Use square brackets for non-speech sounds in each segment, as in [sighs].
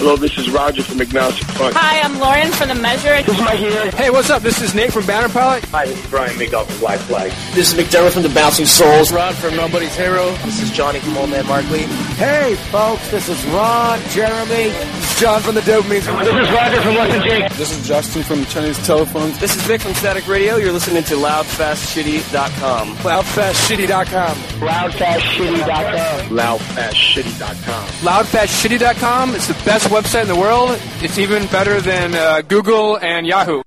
Hello, this is Roger from Agnostic Front. Hi, I'm Lauren from The Measure. This is Mike here. Hey, what's up? This is Nate from Banner Pilot. Hi, this is Brian Miguel from Black Flag. This is McDermott from the Bouncing Souls. Rod from Nobody's Hero. This is Johnny from Old Man Markley. Hey, folks, this is Ron, Jeremy. This is John from the Dopamine. This is Roger from Less Than Jake. This is Justin from Chinese Telephones. This is Vic from Static Radio. You're listening to LoudFastShitty.com. LoudFastShitty.com. LoudFastShitty.com. LoudFastShitty.com. LoudFastShitty.com is the best website in the world. It's even better than uh, Google and Yahoo.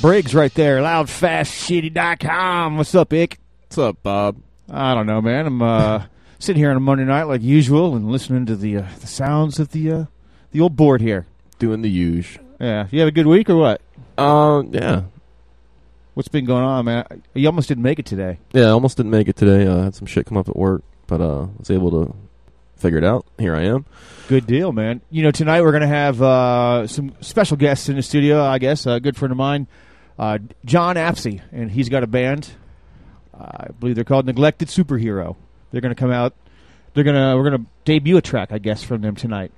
Briggs right there. Loudfastshitty.com. What's up, Ick? What's up, Bob? I don't know, man. I'm uh, [laughs] sitting here on a Monday night like usual and listening to the uh, the sounds of the uh, the old board here. Doing the huge. Yeah. You have a good week or what? Uh, yeah. What's been going on, man? You almost didn't make it today. Yeah, I almost didn't make it today. I had some shit come up at work, but uh, I was able to figure it out. Here I am. Good deal, man. You know, tonight we're going to have uh, some special guests in the studio, I guess. A good friend of mine, uh, John Apsey, and he's got a band. I believe they're called Neglected Superhero. They're going to come out. They're going to we're going to debut a track, I guess, from them tonight.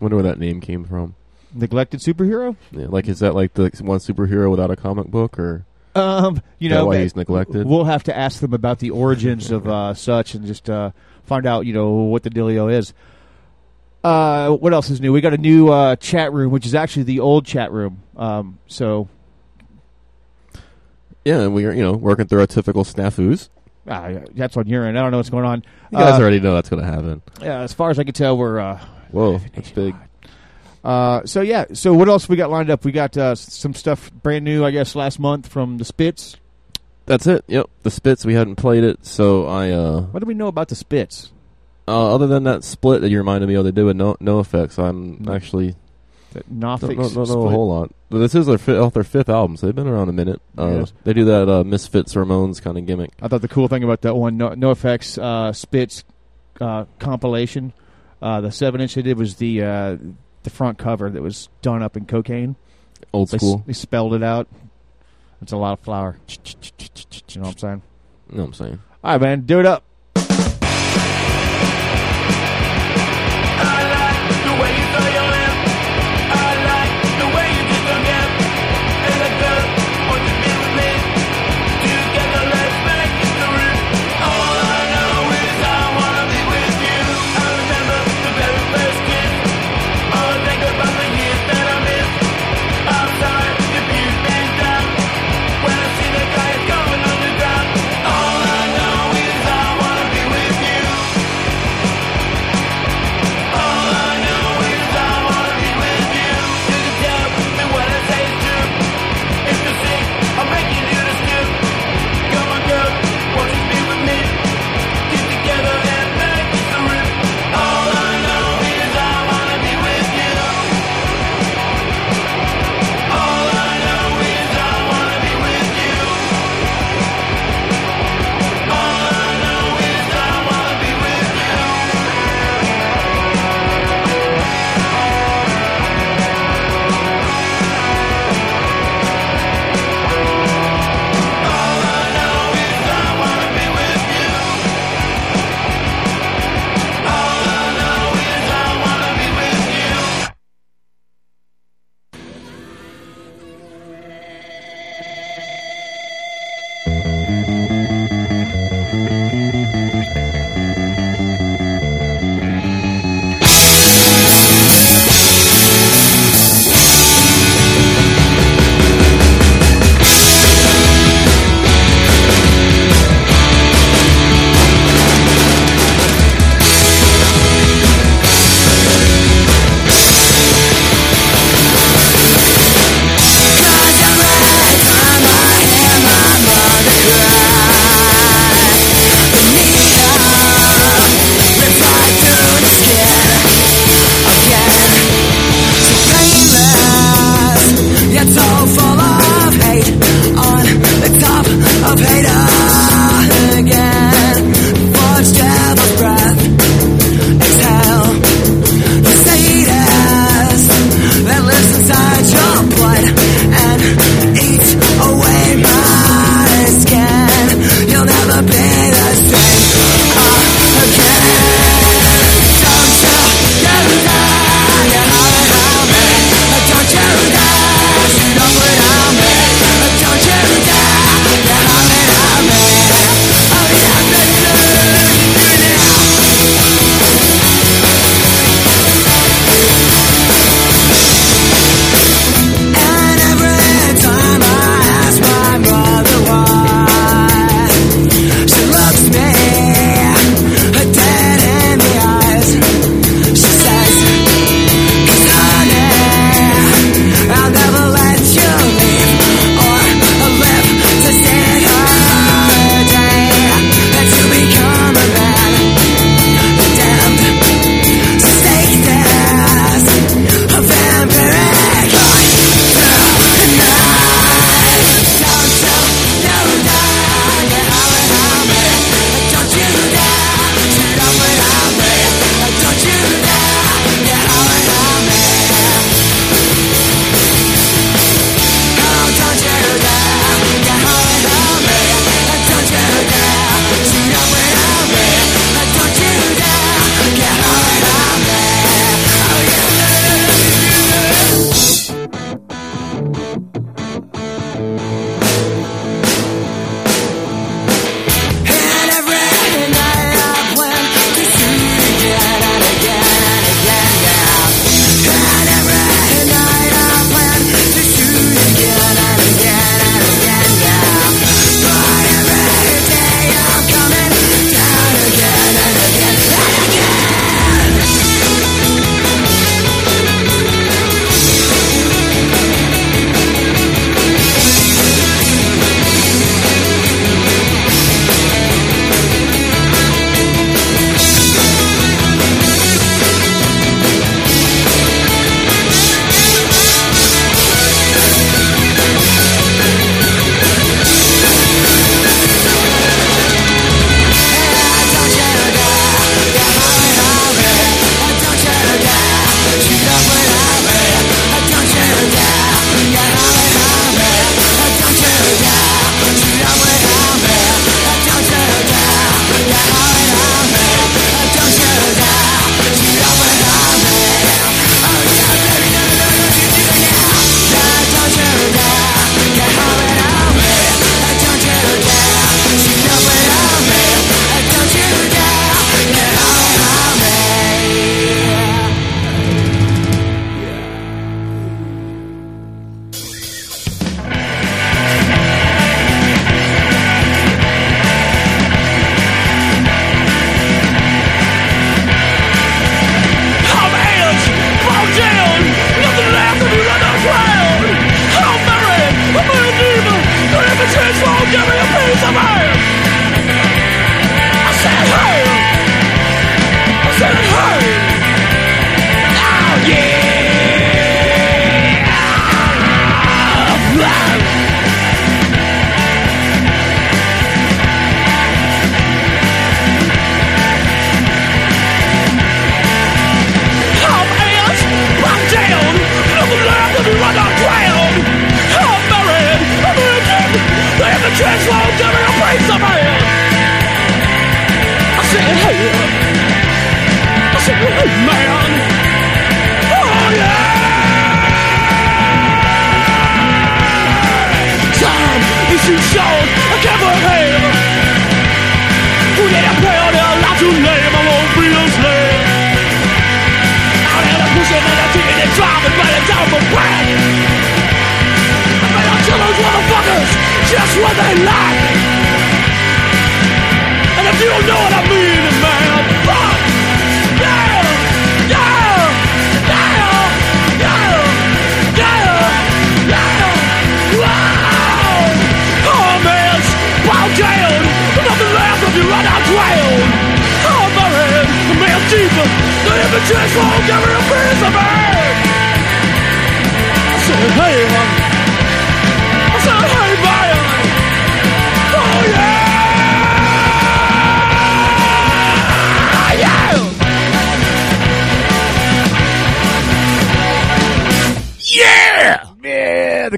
Wonder where that name came from. Neglected Superhero? Yeah, like is that like the one superhero without a comic book, or Um, you know, why he's neglected? We'll have to ask them about the origins of uh, such and just uh, find out, you know, what the dealio is. Uh, what else is new? We got a new uh, chat room, which is actually the old chat room. Um, so yeah, and we're you know working through our typical snafus. uh, that's on your end. I don't know what's going on. You guys Uh, already know that's going to happen. Yeah, as far as I can tell, we're. Uh, Whoa, that's big. Uh, so yeah, so what else we got lined up? We got uh, some stuff brand new, I guess, last month from the Spits. That's it. Yep, the Spits. We hadn't played it, so I. uh What do we know about the Spits? uh, Other than that split that you reminded me of, they did with no no effects. I'm actually That don't, Don't, don't know a split? whole lot. This is their fi- off their fifth album, so they've been around a minute. Uh, Yes. They do that uh, Misfits Ramones kind of gimmick. I thought the cool thing about that one, No, no Effects uh, Spits uh, compilation, uh, the seven inch they did was the uh, the front cover that was done up in cocaine. Old They, school. they spelled it out. It's a lot of flour. You know what I'm saying? You know what I'm saying? All right, man, do it up.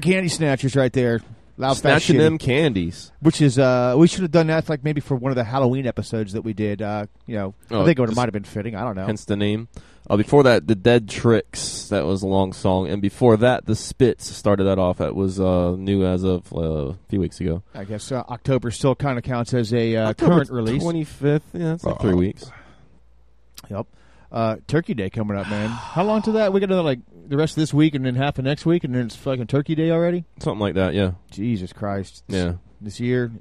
Candy snatchers right there. Loud Snatching them candies. Which is, uh, we should have done that like maybe for one of the Halloween episodes that we did. Uh, you know, Oh, I think it might have been fitting. I don't know. Hence the name. Uh, before that, the Dead Tricks. That was a long song, and before that, the Spits started that off. That was uh, new as of uh, a few weeks ago. I guess uh, October still kind of counts as a uh, current release. twenty fifth. Yeah, it's like three weeks. Yep. Uh, Turkey Day coming up, man. How long to that? We got another like the rest of this week and then half of next week, and then it's fucking Turkey Day already. Something like that. Yeah, Jesus Christ. yeah. This year,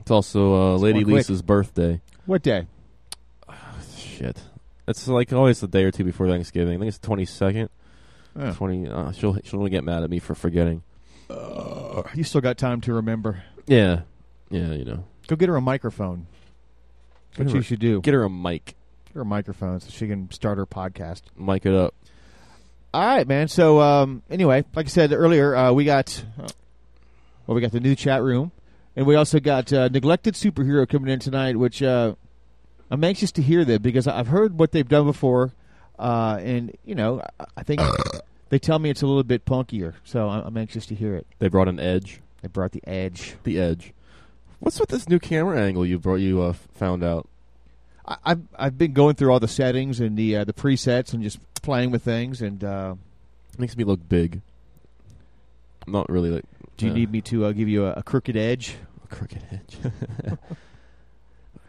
It's also uh, Lady going quick. Lisa's birthday. what day? Oh, Shit. It's like always a day or two before Thanksgiving. I think it's the twenty second. Oh. Twenty. Uh, she'll she'll only get mad at me for forgetting. You still got time to remember. Yeah, yeah. You know, Go get her a microphone. What Get you should do. get her a mic. Her microphone so she can start her podcast. Mic it up. All right, man. So um, anyway, like I said earlier, uh, we got well, we got the new chat room, and we also got uh, neglected superhero coming in tonight, which uh, I'm anxious to hear that because I've heard what they've done before, uh, and you know, I, I think [coughs] they tell me it's a little bit punkier, so I'm, I'm anxious to hear it. They brought an edge. They brought the edge. The edge. What's with this new camera angle you brought? You uh, found out. I, I've I've been going through all the settings and the uh, the presets and just playing with things, and uh, Makes me look big. Not really like. do you uh, need me to uh, give you a, a crooked edge? a crooked edge? [laughs]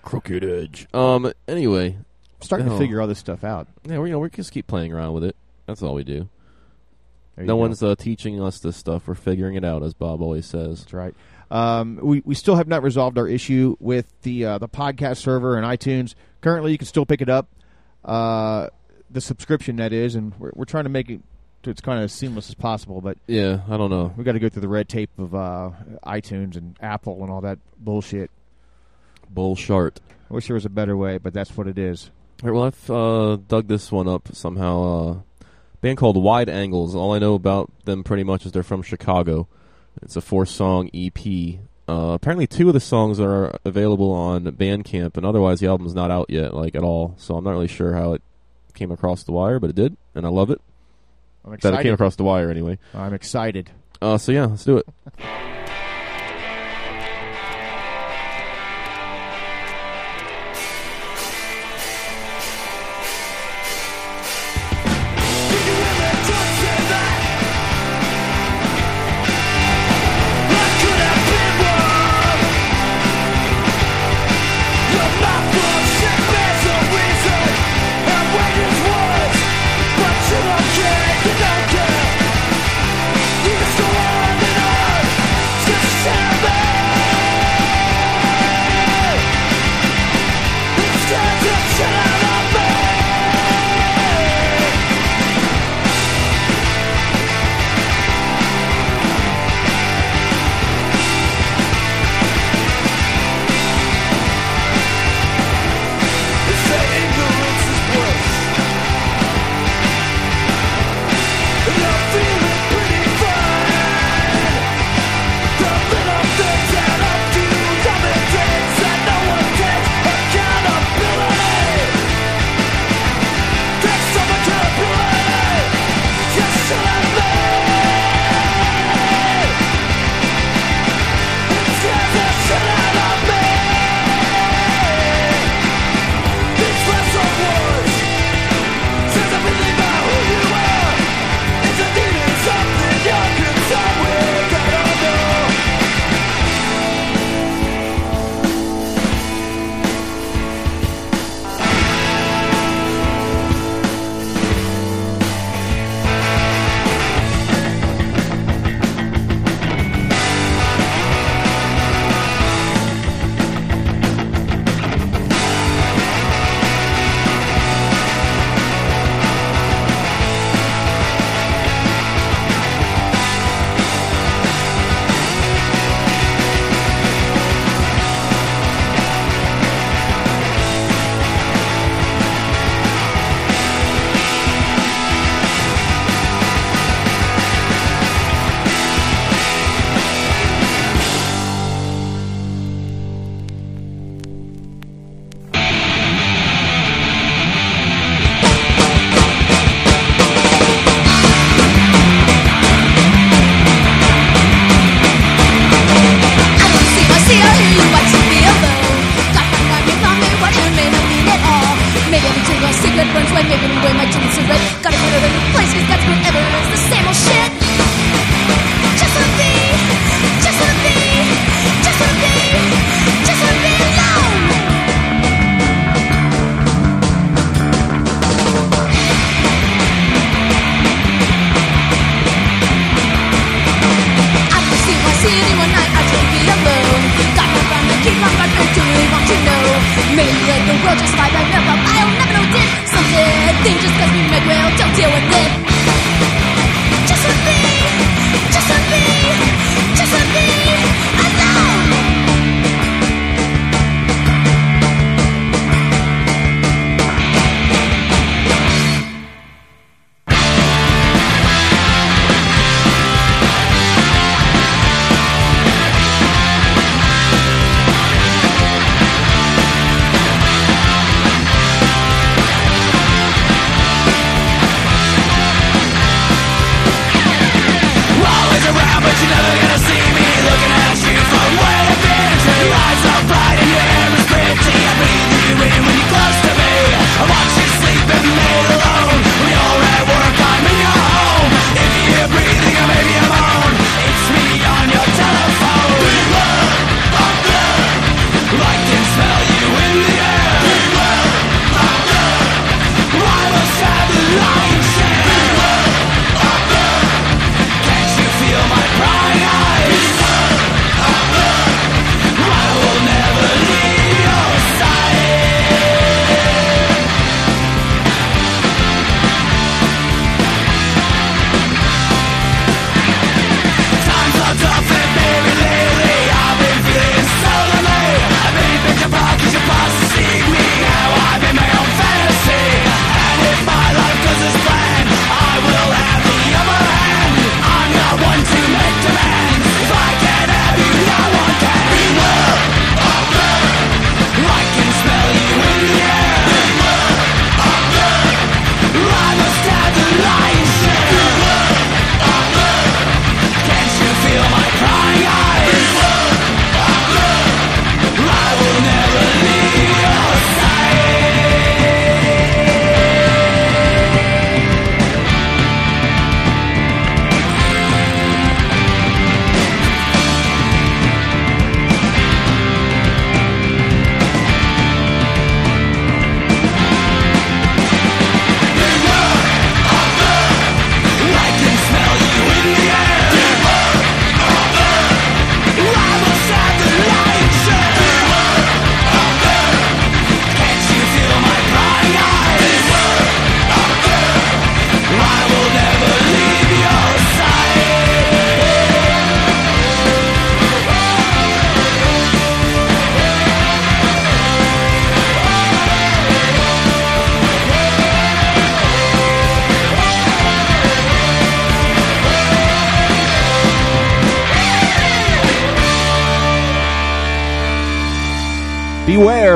crooked edge. Um. Anyway, starting Oh. to figure all this stuff out. yeah, we you know we just keep playing around with it. That's all we do. No go. one's uh, teaching us this stuff. We're figuring it out, as Bob always says. That's right. Um, we we still have not resolved our issue with the uh, the podcast server and iTunes. Currently, you can still pick it up, uh, the subscription that is, and we're we're trying to make it to it's kind of as seamless as possible. But Yeah, I don't know. we got to go through the red tape of uh, iTunes and Apple and all that bullshit. Bullshart. I wish there was a better way, but that's what it is. All right, well, I've uh, dug this one up somehow. Uh, band called Wide Angles. All I know about them pretty much is they're from Chicago. It's a four-song EP. Uh, apparently, two of the songs are available on Bandcamp, and otherwise, the album's not out yet, like at all. So I'm not really sure how it came across the wire, but it did, and I love it. I'm That it came across the wire anyway. I'm excited. Uh, so yeah, let's do it. [laughs]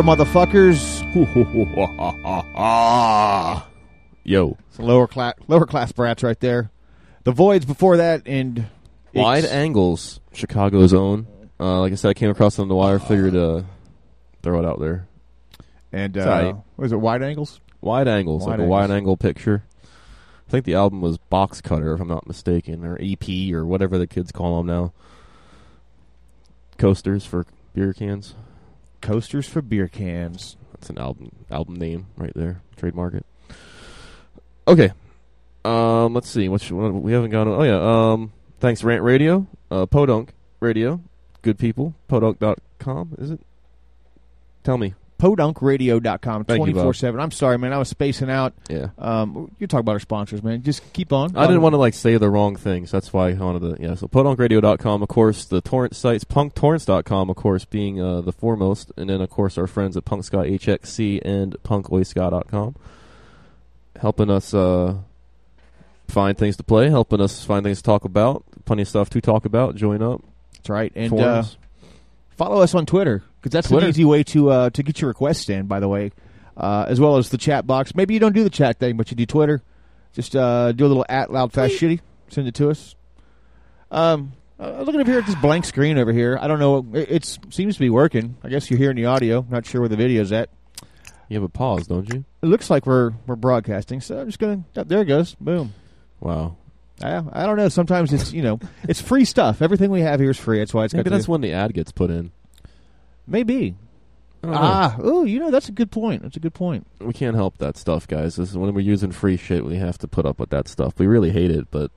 Beware, motherfuckers. [laughs] Yo. It's a lower class, lower class brats right there. The voids before that, and Wide angles, Chicago's own. Uh, like I said, I came across it on the wire. Figured uh, throw it out there. and uh, alright. what is it? Wide angles. Wide angles, Wide like a wide angle picture. I think the album was Box Cutter, if I'm not mistaken, or EP, or whatever the kids call them now. Coasters for beer cans. Coasters for beer cans. That's an album album name right there. Trademark it. Okay. Um, let's see. What should, what- we haven't gone. Oh yeah. Um, thanks Rant Radio, uh, Podunk Radio, good people. Podunk.com is it? Tell me. podunkradio.com Thank you, Bob. 24-7. I'm sorry, man. I was spacing out. Yeah. Um, you talk about our sponsors, man. Just keep on. I didn't want to like say the wrong things. That's why I wanted to. Yeah. So podunkradio.com, of course, the torrent sites, punktorrents.com, of course, being uh, the foremost, and then of course our friends at Punk Ska HXC and punkoiska.com, helping us uh, find things to play, helping us find things to talk about. Plenty of stuff to talk about. Join up. That's right. And uh, follow us on Twitter because that's Twitter. an easy way to uh, to get your requests in. By the way, uh, as well as the chat box. Maybe you don't do the chat thing, but you do Twitter. Just uh, do a little at loud fast shitty. Send it to us. Um, uh, looking up here at this blank screen over here. I don't know. It it's, seems to be working. I guess you're hearing the audio. Not sure where the video's at. You have a pause, don't you? It looks like we're we're broadcasting. So I'm just gonna. oh, there it goes. Boom. Wow. I, I don't know. Sometimes it's you know it's free stuff. Everything we have here is free. That's why it's Maybe got that's when the ad gets put in. Maybe. I don't know. Ah, oh, you know that's a good point. That's a good point. we can't help that stuff, guys. This is when we're using free shit, we have to put up with that stuff. We really hate it, but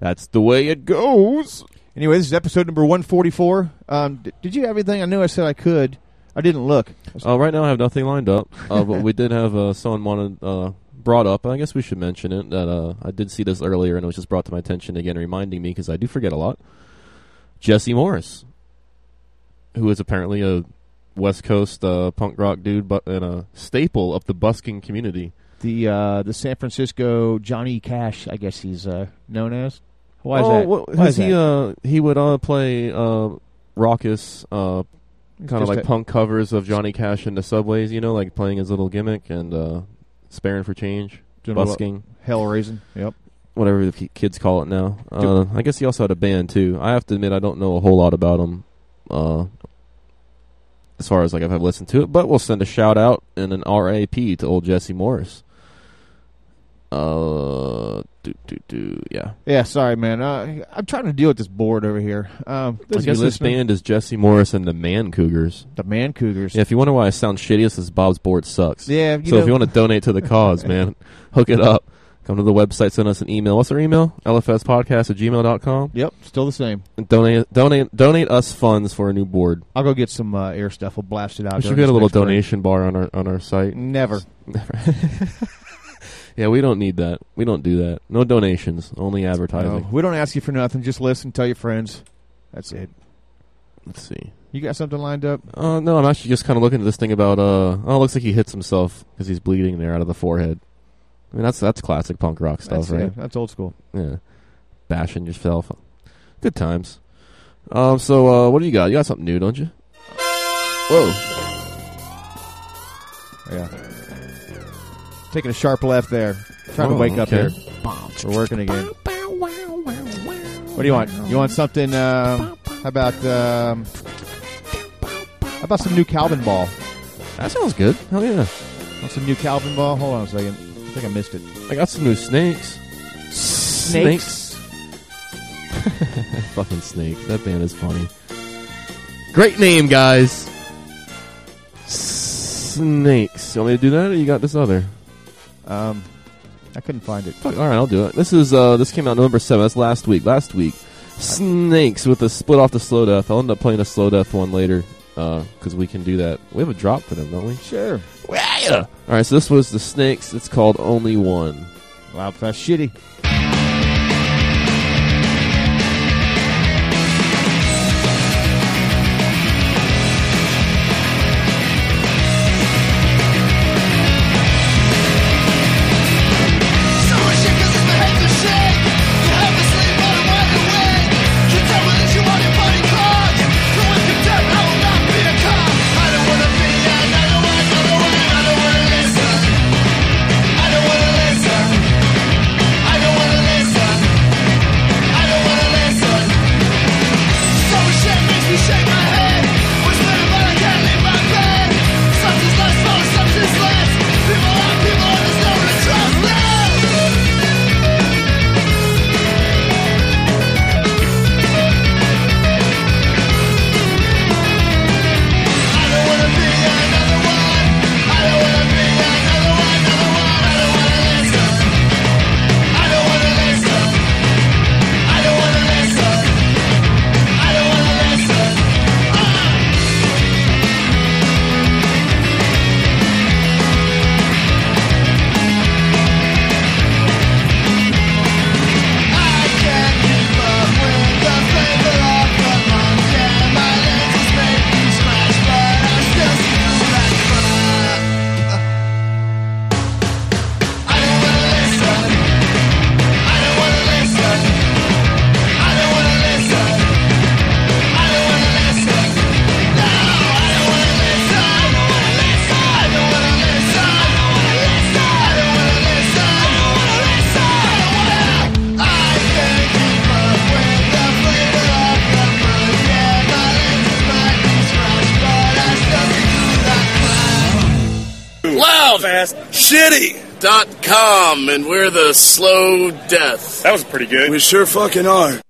that's the way it goes. Anyway, this is episode number 144. Um, d- did you have anything? I knew I said I could. I didn't look. Uh, right now, I have nothing lined up, uh, but we did have uh, someone wanted uh, brought up. I guess we should mention it that uh, I did see this earlier, and it was just brought to my attention again, reminding me because I do forget a lot. Jesse Morris, who is apparently a West Coast uh, punk rock dude, but and a staple of the busking community. The uh, the San Francisco Johnny Cash, I guess he's uh, known as. Why is oh, that? what- Why is he? that? Uh, he would uh, play uh, raucous, uh, kind of like a- punk covers of Johnny Cash in the subways. You know, like playing his little gimmick and uh, sparing for change, Doing busking, hell raising. Yep. whatever the kids call it now. Uh, I guess he also had a band too. I have to admit, I don't know a whole lot about him. Uh, as far as like if I've listened to it, but we'll send a shout out and an RAP to old Jesse Morris. Uh, do do do, yeah. Yeah, sorry, man. Uh, I'm trying to deal with this board over here. Um, I guess this band is Jesse Morris and the Man Cougars. The Man Cougars. Yeah, if you wonder why I sound shitty, it's because Bob's board sucks. Yeah, you so if you want to donate to the cause, [laughs] man, hook it up. Come to the website, send us an email. What's our email? LFSpodcast at gmail.com. Yep, still the same. And donate, donate, donate us funds for a new board. I'll go get some uh, air stuff. We'll blast it out. We should get a little next break. donation bar on our on our site. Never. [laughs] [laughs] yeah, we don't need that. We don't do that. No donations, only advertising. No, we don't ask you for nothing. Just listen, tell your friends. That's it. Let's see. You got something lined up? Uh, no, I'm actually just kind of looking at this thing about. Uh, oh, it looks like he hits himself because he's bleeding there out of the forehead. I mean, that's that's classic punk rock stuff, That's, right? yeah, that's old school. Yeah, bashing yourself. Good times. Um, so uh, what do you got? You got something new, don't you? Whoa! Yeah. Taking a sharp left there. Trying Oh, to wake up here. We're working again. What do you want? You want something? Um, how about um, how about some new Calvin ball? That sounds good. Hell yeah! Want some new Calvin ball? Hold on a second. I think I missed it. I got some new snakes. Snakes. [laughs] Fucking snakes. That band is funny. Great name, guys. Snakes. You want me to do that, or you got this other? Um, I couldn't find it. Fuck, all right, I'll do it. This is uh, this came out November seventh. That's last week. Last week, Snakes with a split off the slow death. I'll end up playing a slow death one later uh, because we can do that. We have a drop for them, don't we? Sure. Yeah. All right, so this was the Snakes. It's called Only One. Loud, fast, shitty. Death. That was pretty good. We sure fucking are.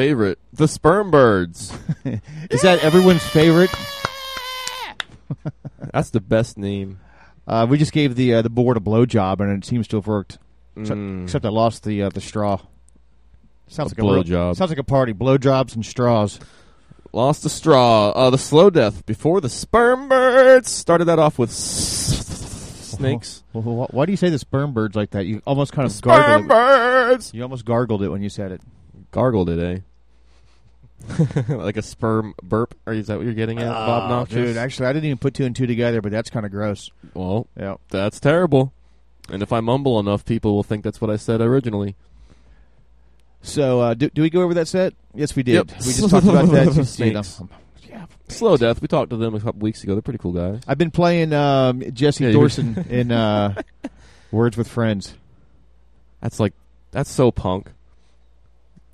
Favorite, the Sperm Birds. [laughs] Is that everyone's favorite? [laughs] That's the best name. Uh, we just gave the uh, the board a blowjob, and it seems to have worked. Except, Mm. except I lost the uh, the straw. Sounds A like a real- blowjob. Sounds like a party. Blowjobs and straws. Lost the straw. Uh, the slow death before the Sperm Birds. Started that off with snakes. [laughs] Why do you say the sperm birds like that? You almost kind of Sperm gargled it. Birds. You almost gargled it when you said it. Gargled it, [laughs] eh? like a sperm burp? Or is that what you're getting at, Bob Oh, Noxious? Dude, actually, I didn't even put two and two together, but that's kind of gross. Well, Yeah. that's terrible. And if I mumble enough, people will think that's what I said originally. So, uh, do, do we go over that set? Yes, we did. Yep. We just talked about that. [laughs] Snakes. I'm- yeah. Slow Death. We talked to them a couple weeks ago. They're pretty cool guys. I've been playing um, Jesse Yeah, you- Dorson [laughs] in uh, Words with Friends. That's like that's so punk.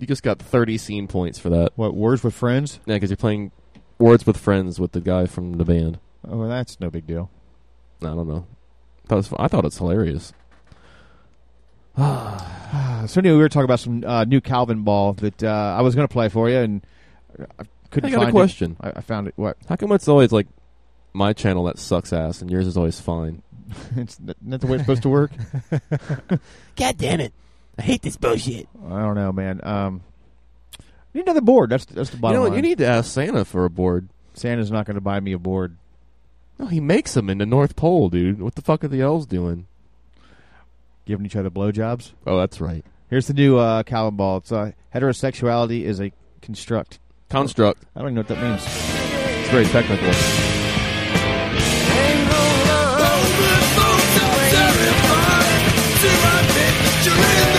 You just got 30 scene points for that. What Words with Friends? Yeah, because you're playing Words with Friends with the guy from the band. Oh, well, that's no big deal. I don't know. I thought, was, I thought it's hilarious. [sighs] So anyway, we were talking about some uh, new Calvin ball that uh, I was going to play for you, and I couldn't I got a question. I, I found it. What? How come it's always like my channel that sucks ass and yours is always fine? [laughs] it's not the way it's supposed to work. [laughs] God damn it. I hate this bullshit. I don't know, man. Um, need another board. That's that's the You bottom know, line. you need to ask Santa for a board. Santa's not going to buy me a board. No, he makes them in the North Pole, dude. What the fuck are the elves doing? Giving each other blowjobs. Oh, that's right. Here's the new uh, Calvin ball. It's uh, heterosexuality is a construct. Construct. I don't even know what that means. It's very technical. Not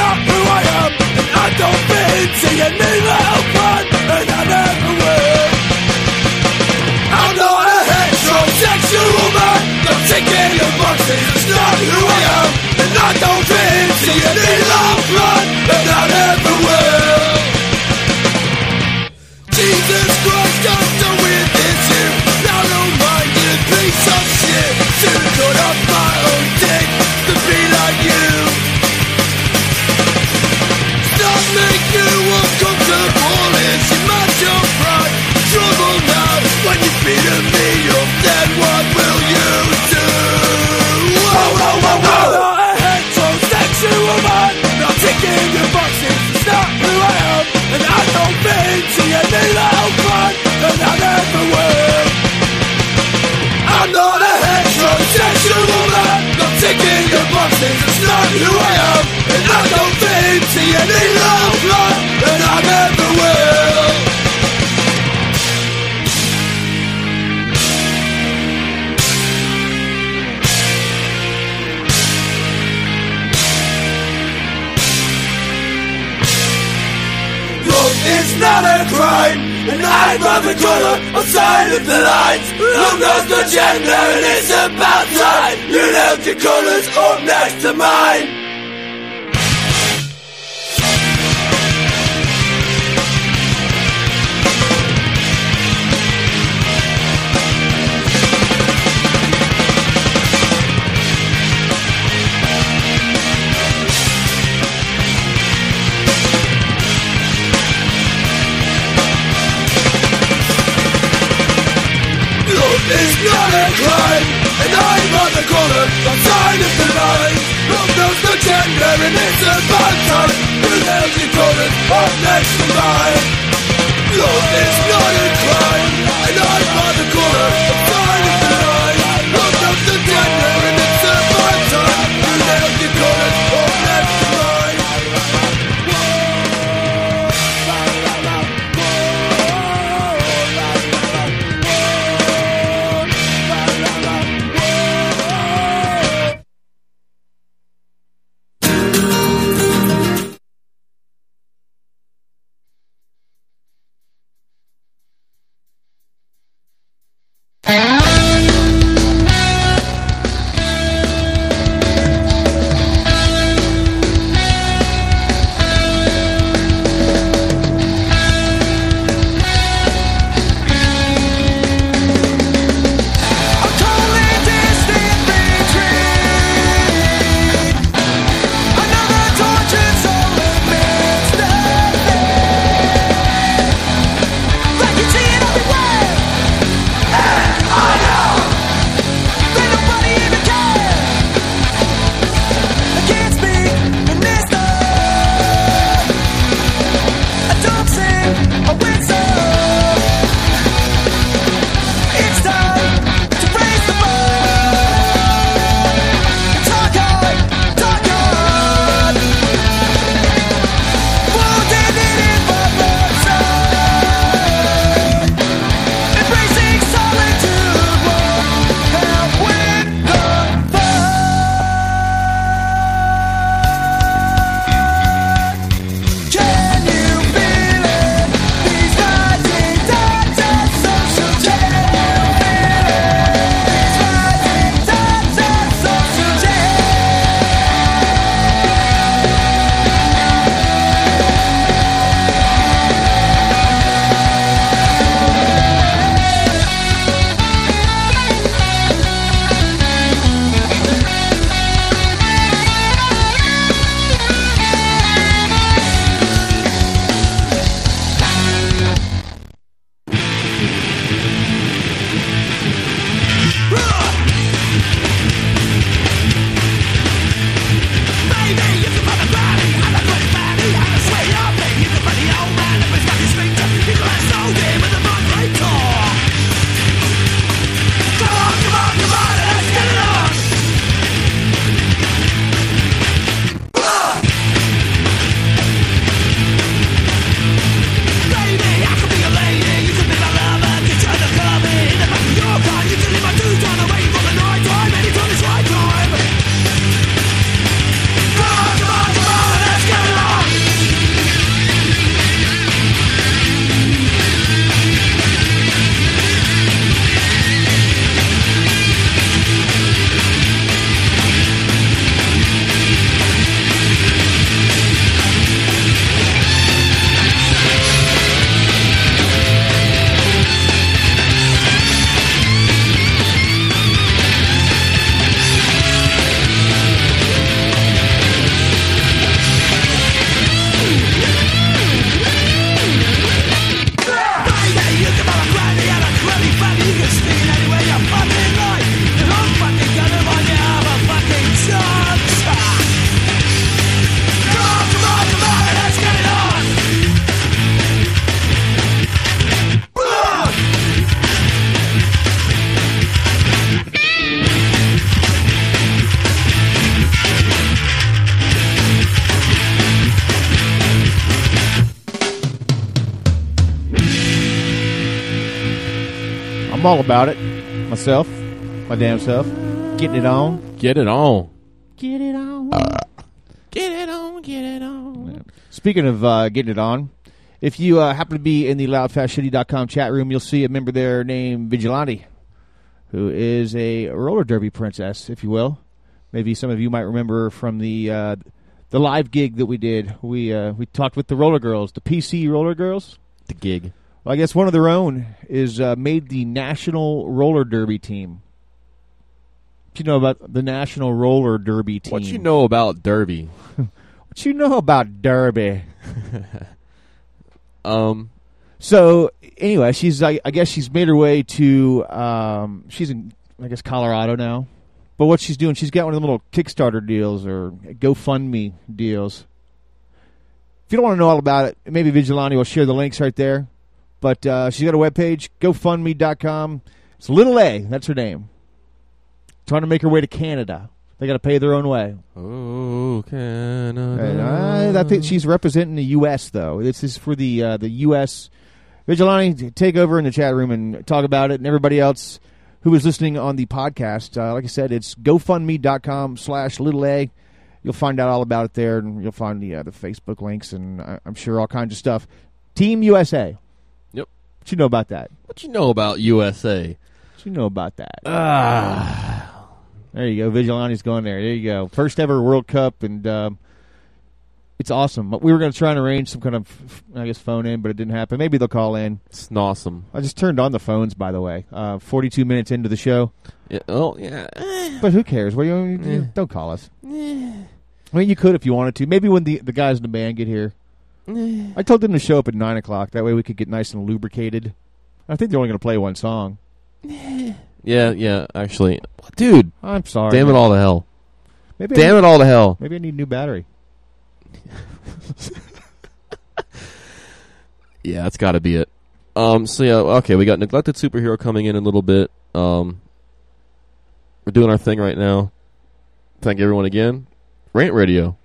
not who I am And I don't into your new little plan And I never will I'm not a heterosexual man Not taking your boxes, that's not who I am And I don't fit into your new who I am And I don't fit into And I never will is not a crime And I'd rather color outside of the lines Love knows no gender and it's about time You left your colors up next to mine And it's about time we left the current of next to mine Love is not enough. All about it. Myself, my damn self, getting it on. Get it on. Get it on. Get it on. Get it on. Speaking of uh, getting it on, if you uh, happen to be in the loudfastshitty.com chat room, you'll see a member there named Vigilante, who is a roller derby princess, if you will. Maybe some of you might remember from the uh, the live gig that we did. We uh, we talked with the roller girls, the PC roller girls. The gig. Well, I guess one of their own is uh, made the national roller derby team. What you know about the national roller derby team? [laughs] What you know about Derby? What you know about derby? Um, So anyway, she's I, I guess she's made her way to um, she's in I guess Colorado now. But what she's doing, she's got one of the little Kickstarter deals or GoFundMe deals. If you don't want to know all about it, maybe Vigilante will share the links right there. But uh, she's got a webpage, GoFundMe.com. It's Little A, that's her name. Trying to make her way to Canada. They got to pay their own way. oh, Canada. I, I think she's representing the U.S. though. This is for the uh, the U.S. Vigilante. Take over in the chat room and talk about it. And everybody else who is listening on the podcast, uh, like I said, it's GoFundMe.com slash little a. You'll find out all about it there, and you'll find the uh, the Facebook links and I, I'm sure all kinds of stuff. Team USA. What you know about that? What you know about USA? What you know about that? Ah. There you go. Vigilante's going there. There you go. First ever World Cup, and um, it's awesome. But We were going to try and arrange some kind of, I guess, phone in, but it didn't happen. Maybe they'll call in. It's awesome. I just turned on the phones, by the way. Uh, 42 minutes into the show. Yeah, oh, yeah. But who cares? What do you, you- Don't call us. I mean, you could if you wanted to. Maybe when the, the guys in the band get here. I told them to show up at 9 o'clock. That way we could get nice and lubricated. I think they're only going to play one song. Yeah, yeah, actually. Dude, I'm sorry. damn it all to hell. Maybe I Damn need- it all to hell. Maybe I need a new battery. [laughs] Yeah, that's got to be it. Um, so yeah, okay, we got neglected superhero coming in a little bit. Um, we're doing our thing right now. Thank everyone again. Rant Radio,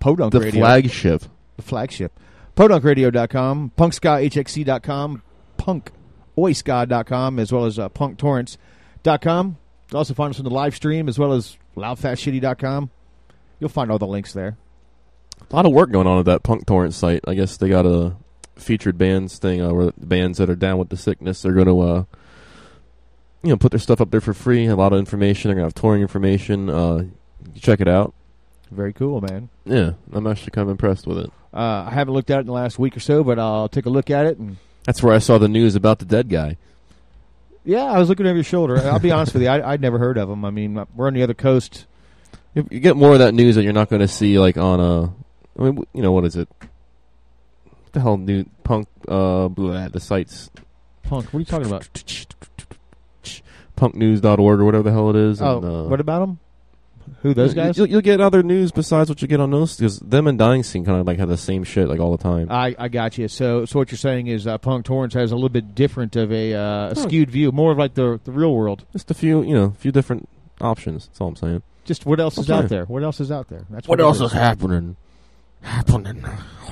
Podunk the Radio. flagship. the flagship. PodUnkRadio.com, PunkSkyHXC.com, PunkOiska.com, as well as uh, PunkTorrents.com. You'll also find us on the live stream, as well as LoudFastShitty.com. You'll find all the links there. A lot of work going on at that Punk Torrent site. I guess they got a featured bands thing uh, where the bands that are down with the sickness are going to, uh, you know, put their stuff up there for free. A lot of information. They're going to have touring information. Uh, check it out. Very cool, man. Yeah, I'm actually kind of impressed with it. Uh, I haven't looked at it in the last week or so, but I'll take a look at it. And That's where I saw the news about the dead guy. yeah, I was looking over your shoulder. I'll be honest with you, I, I'd never heard of him. I mean, we're on the other coast. You, you get more of that news that you're not going to see like on a. I mean, you know what is it? What the hell, new punk? Uh, blah, the sites Punk, what are you talking about? punknews.org or whatever the hell it is. Oh, and, uh, what about them? Who, those guys? You'll, you'll get other news besides what you get on those because them and Dying Scene kind of like have the same shit like all the time. I, I got you. So, so what you're saying is uh, Punk Torrents has a little bit different of a, uh, a Oh. skewed view, more of like the the real world. Just a few, you know, a few different options. That's all I'm saying. Just what else is Okay. out there? What else is out there? That's What it else is. is happening? Happening.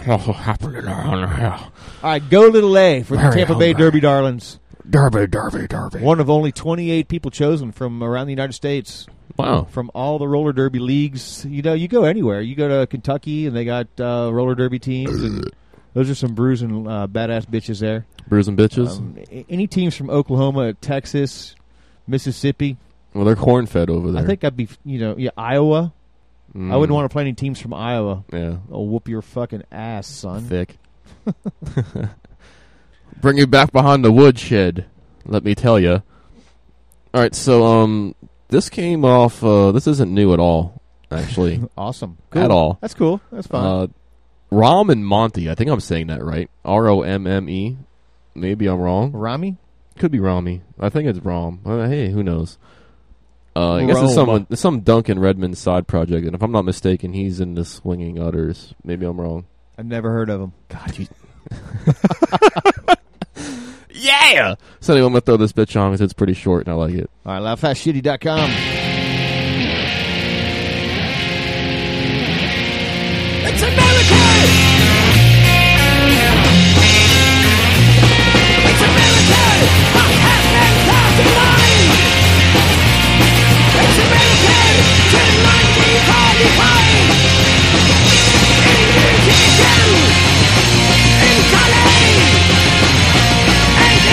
Also happening around here. All right, go Little A for the Tampa Bay. Derby Darlings. Derby, derby, derby. One of only 28 people chosen from around the United States. Wow. From all the roller derby leagues. You know, you go anywhere. You go to Kentucky and they got uh, roller derby teams. and [clears throat] Those are some bruising uh, badass bitches there. Bruising bitches. Um, any teams from Oklahoma, Texas, Mississippi. well, they're corn fed over there. I think I'd be, you know, yeah, Iowa. I Mm. wouldn't want to play any teams from Iowa. Yeah. I'll whoop your fucking ass, son. Thick. [laughs] Bring you back behind the woodshed. Let me tell you. All right, so um, this came off. Uh, this isn't new at all, actually. [laughs] Awesome. At all. That's cool. That's fine. Uh, Rom and Monty. I think I'm saying that right. R O M M E. Maybe I'm wrong. Rami? Could be Rami. I think it's Rom. Uh, hey, who knows? Uh, I guess it's someone, it's some Duncan Redmond side project, and if I'm not mistaken, he's in the Swinging Utters. Maybe I'm wrong. I've never heard of him. God, you. [laughs] yeah. So anyway, I'm gonna throw this bitch on because it's pretty short and I like it. All right, loudfastshitty.com. It's America!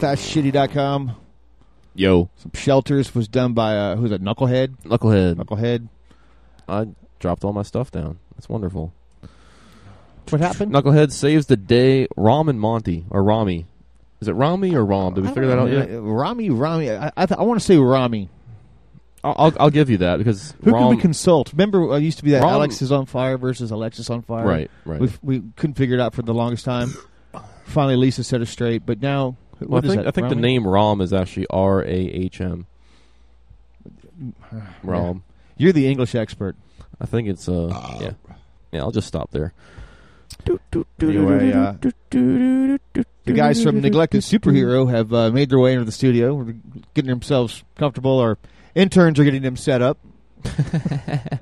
loudfastshitty.com. Yo, Some shelters was done by uh, who's that? Knucklehead. Knucklehead. Knucklehead. I dropped all my stuff down. That's wonderful. What happened? Knucklehead saves the day. Rom and Monty or Rami. Is it Rami or Rom? Did we figure that out yet? Rami, Rami. I I, I want to say Rami. I'll, I'll I'll give you that because Who Rom. can we consult? Remember, uh, used to be that Rom- Alex is on fire versus Alexis on fire. Right, right. We've, we couldn't figure it out for the longest time. Finally, Lisa set us straight. But now, well, what I is think that? I think the name Rom is actually R A H M. [sighs] Rom. You're the English expert. I think it's uh yeah yeah. I'll just stop there. Anyway, uh, the guys from Neglected Superhero have uh, made their way into the studio. We're getting themselves comfortable. Our interns are getting them set up. [laughs] [laughs]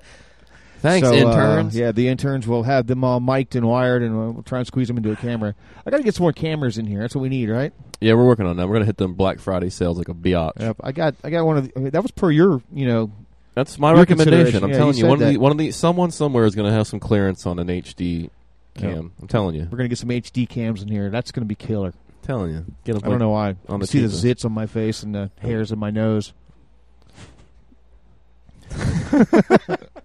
Thanks, So, uh, interns. yeah, the interns will have them all mic'd and wired, and we'll, we'll try and squeeze them into a camera. I got to get some more cameras in here. That's what we need, right? Yeah, we're working on that. We're gonna hit them Black Friday sales like a biatch. Yep. I got, I got one of the, I mean, that was per your, you know, That's my recommendation. I'm Yeah, telling you you, said one of the one of the someone somewhere is going to have some clearance on an HD cam. Yeah. I'm telling you, we're gonna get some HD cams in here. That's gonna be killer. I'm telling you. Get them I don't know why. on the see the zits on my face and the hairs in my nose. [laughs] [laughs]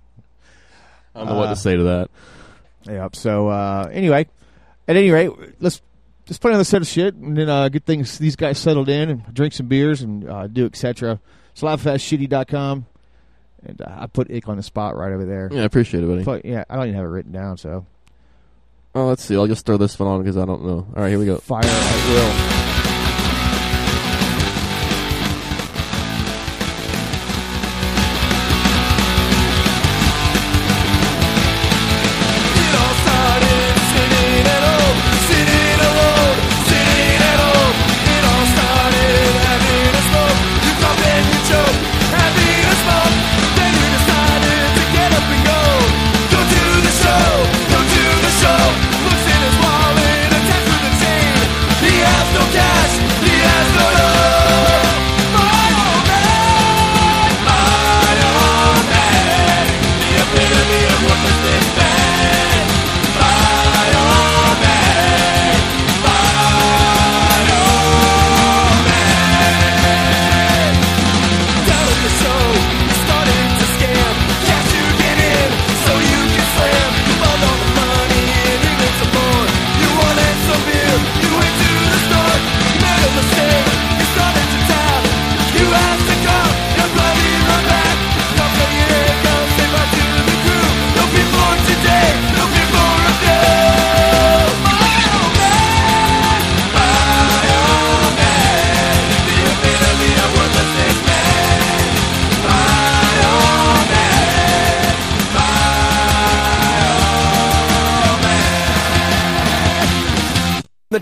I don't know what to say to that. Yep. So uh, anyway, at any rate, let's let's play another set of shit and then uh, get things these guys settled in and drink some beers and uh, do etc. Slapfastshitty.com. And uh, I put Ick on the spot right over there. Yeah, I appreciate it, buddy. But, yeah, I don't even have it written down. So Oh, let's see. I'll just throw this one on because I don't know. All right, here we go. fire at will.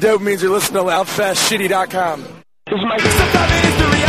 Dope means you're listening to loudfastshitty.com. This is Mike. Sometime in history,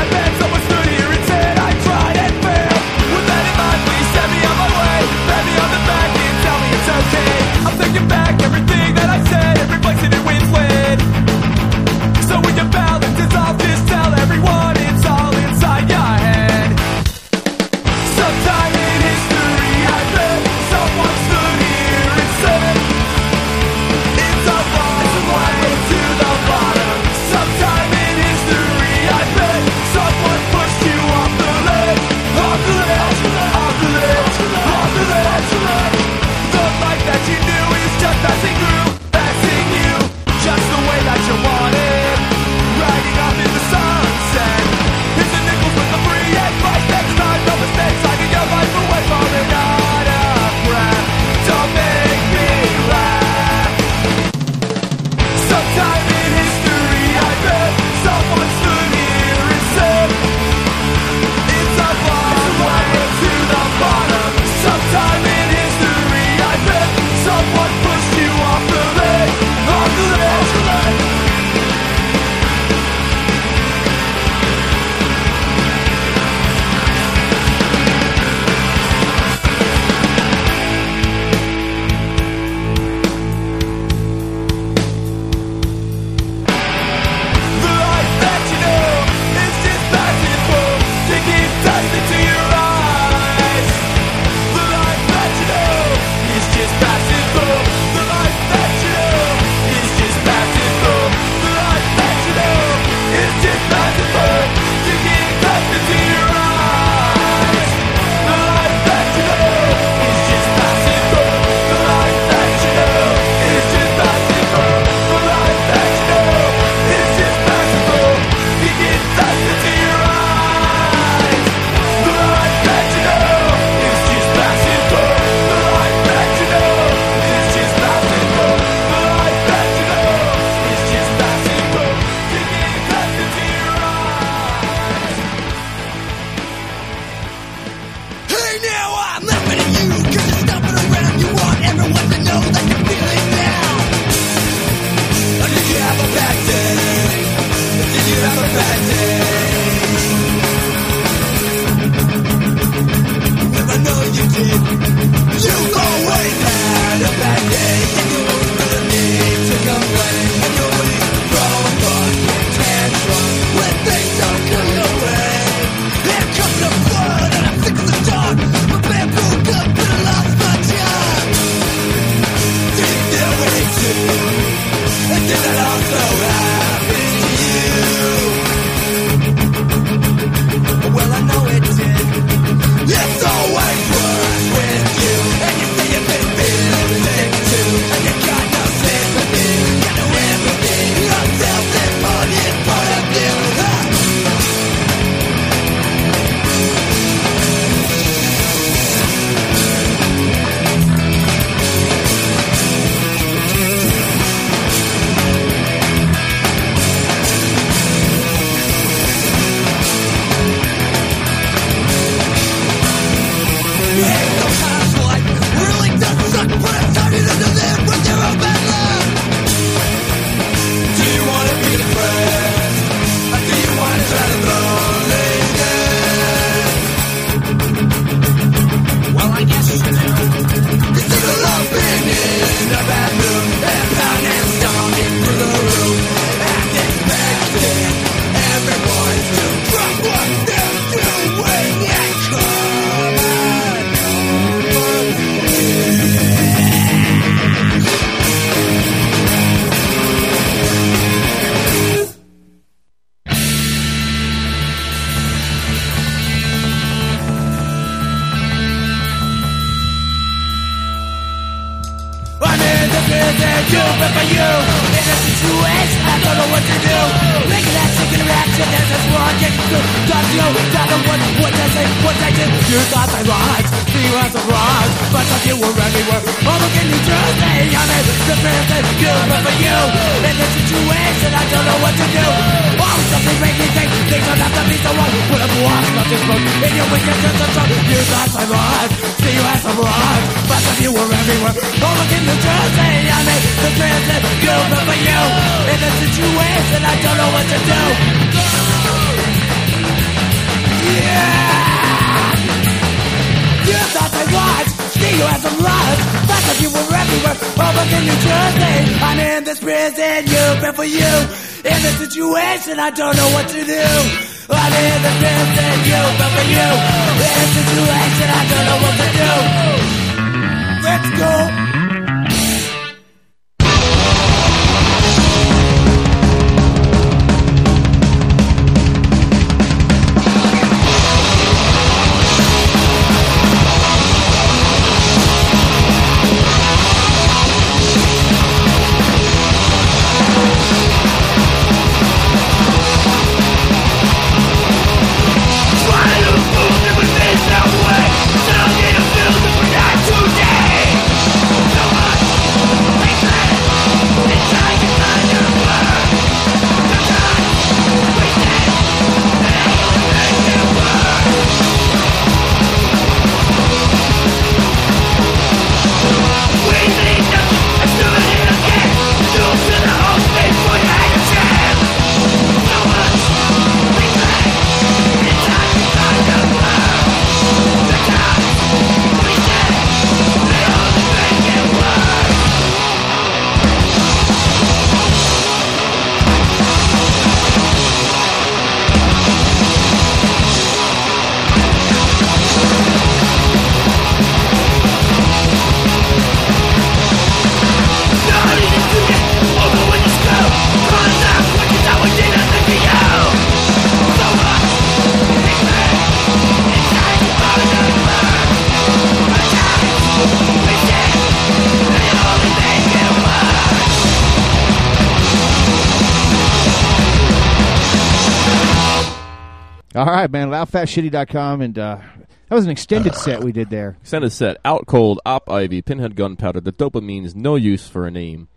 right, man. Loudfastshitty.com. And uh, that was an extended set we did there. [laughs] Extended set. Out Cold, Op Ivy, Pinhead Gunpowder, The Dopamines, No Use for a Name.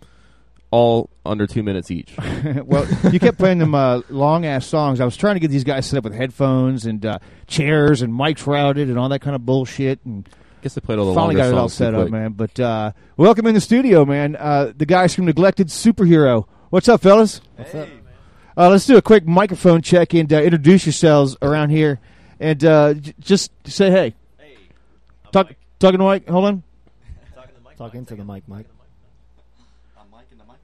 All under two minutes each. [laughs] well, you kept playing them uh, long ass songs. I was trying to get these guys set up with headphones and uh, chairs and mics routed and all that kind of bullshit. And guess they played all the finally got it all set up, man. But uh, welcome in the studio, man. Uh, the guys from Neglected Superhero. What's up, fellas? What's up? Uh, let's do a quick microphone check and uh, introduce yourselves around here, and uh, j- just say hey. Hey, talk, talking to Mike. Hold on. Talk into the mic, Talking to the mic, Mike. I'm Mike in the mic.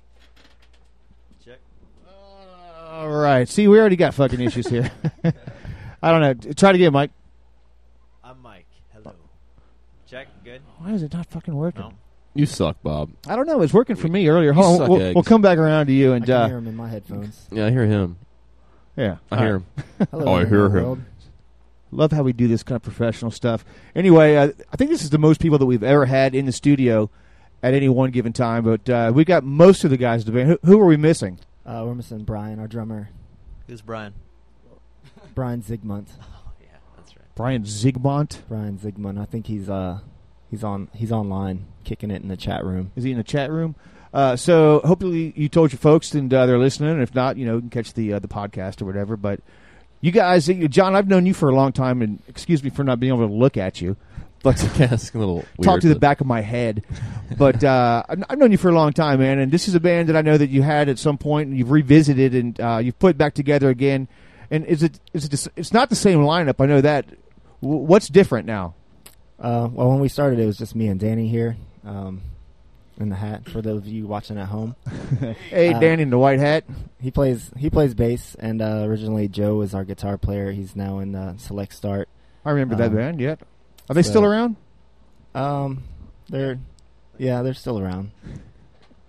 Check. All right. See, we already got fucking issues here. [laughs] I don't know. Try it again, Mike. I'm Mike. Hello. Check. Good. Why is it not fucking working? You suck, Bob. I don't know. It's working for me earlier. Hold on. suck We'll, eggs. we'll come back around to you and I can uh, hear him in my headphones. Yeah, I hear him. Yeah, I All hear him. [laughs] Hello, oh, I hear him. world. Love how we do this kind of professional stuff. Anyway, uh, I think this is the most people that we've ever had in the studio at any one given time. But uh, we got most of the guys to be. Who, who are we missing? Uh, we're missing Brian, our drummer. Who's Brian? Brian Zygmunt. [laughs] Oh, yeah, that's right. Brian Zygmunt. Brian Zygmunt. I think he's uh he's on he's online kicking it in the chat room. Is he in the chat room? Uh, so hopefully you told your folks and uh, they're listening. And if not, you know, you can catch the uh, the podcast or whatever. But you guys, uh, John, I've known you for a long time, and excuse me for not being able to look at you, but [laughs] Yeah, it's a little [laughs] talk weird to the back of my head. but uh, I've I've known you for a long time, man, and this is a band that I know that you had at some point, and you've revisited and uh, you've put back together again. And is it is it? just- It's not the same lineup. I know that. W- What's different now? Uh, well, when we started, it was just me and Danny here, um, in the hat. For those of you watching at home, [laughs] Hey, Uh, Danny in the white hat. He plays he plays bass, and uh, originally Joe was our guitar player. He's now in uh, Select Start. I remember that Um, band. Yeah, are they so- still around? Um, they're yeah, they're still around.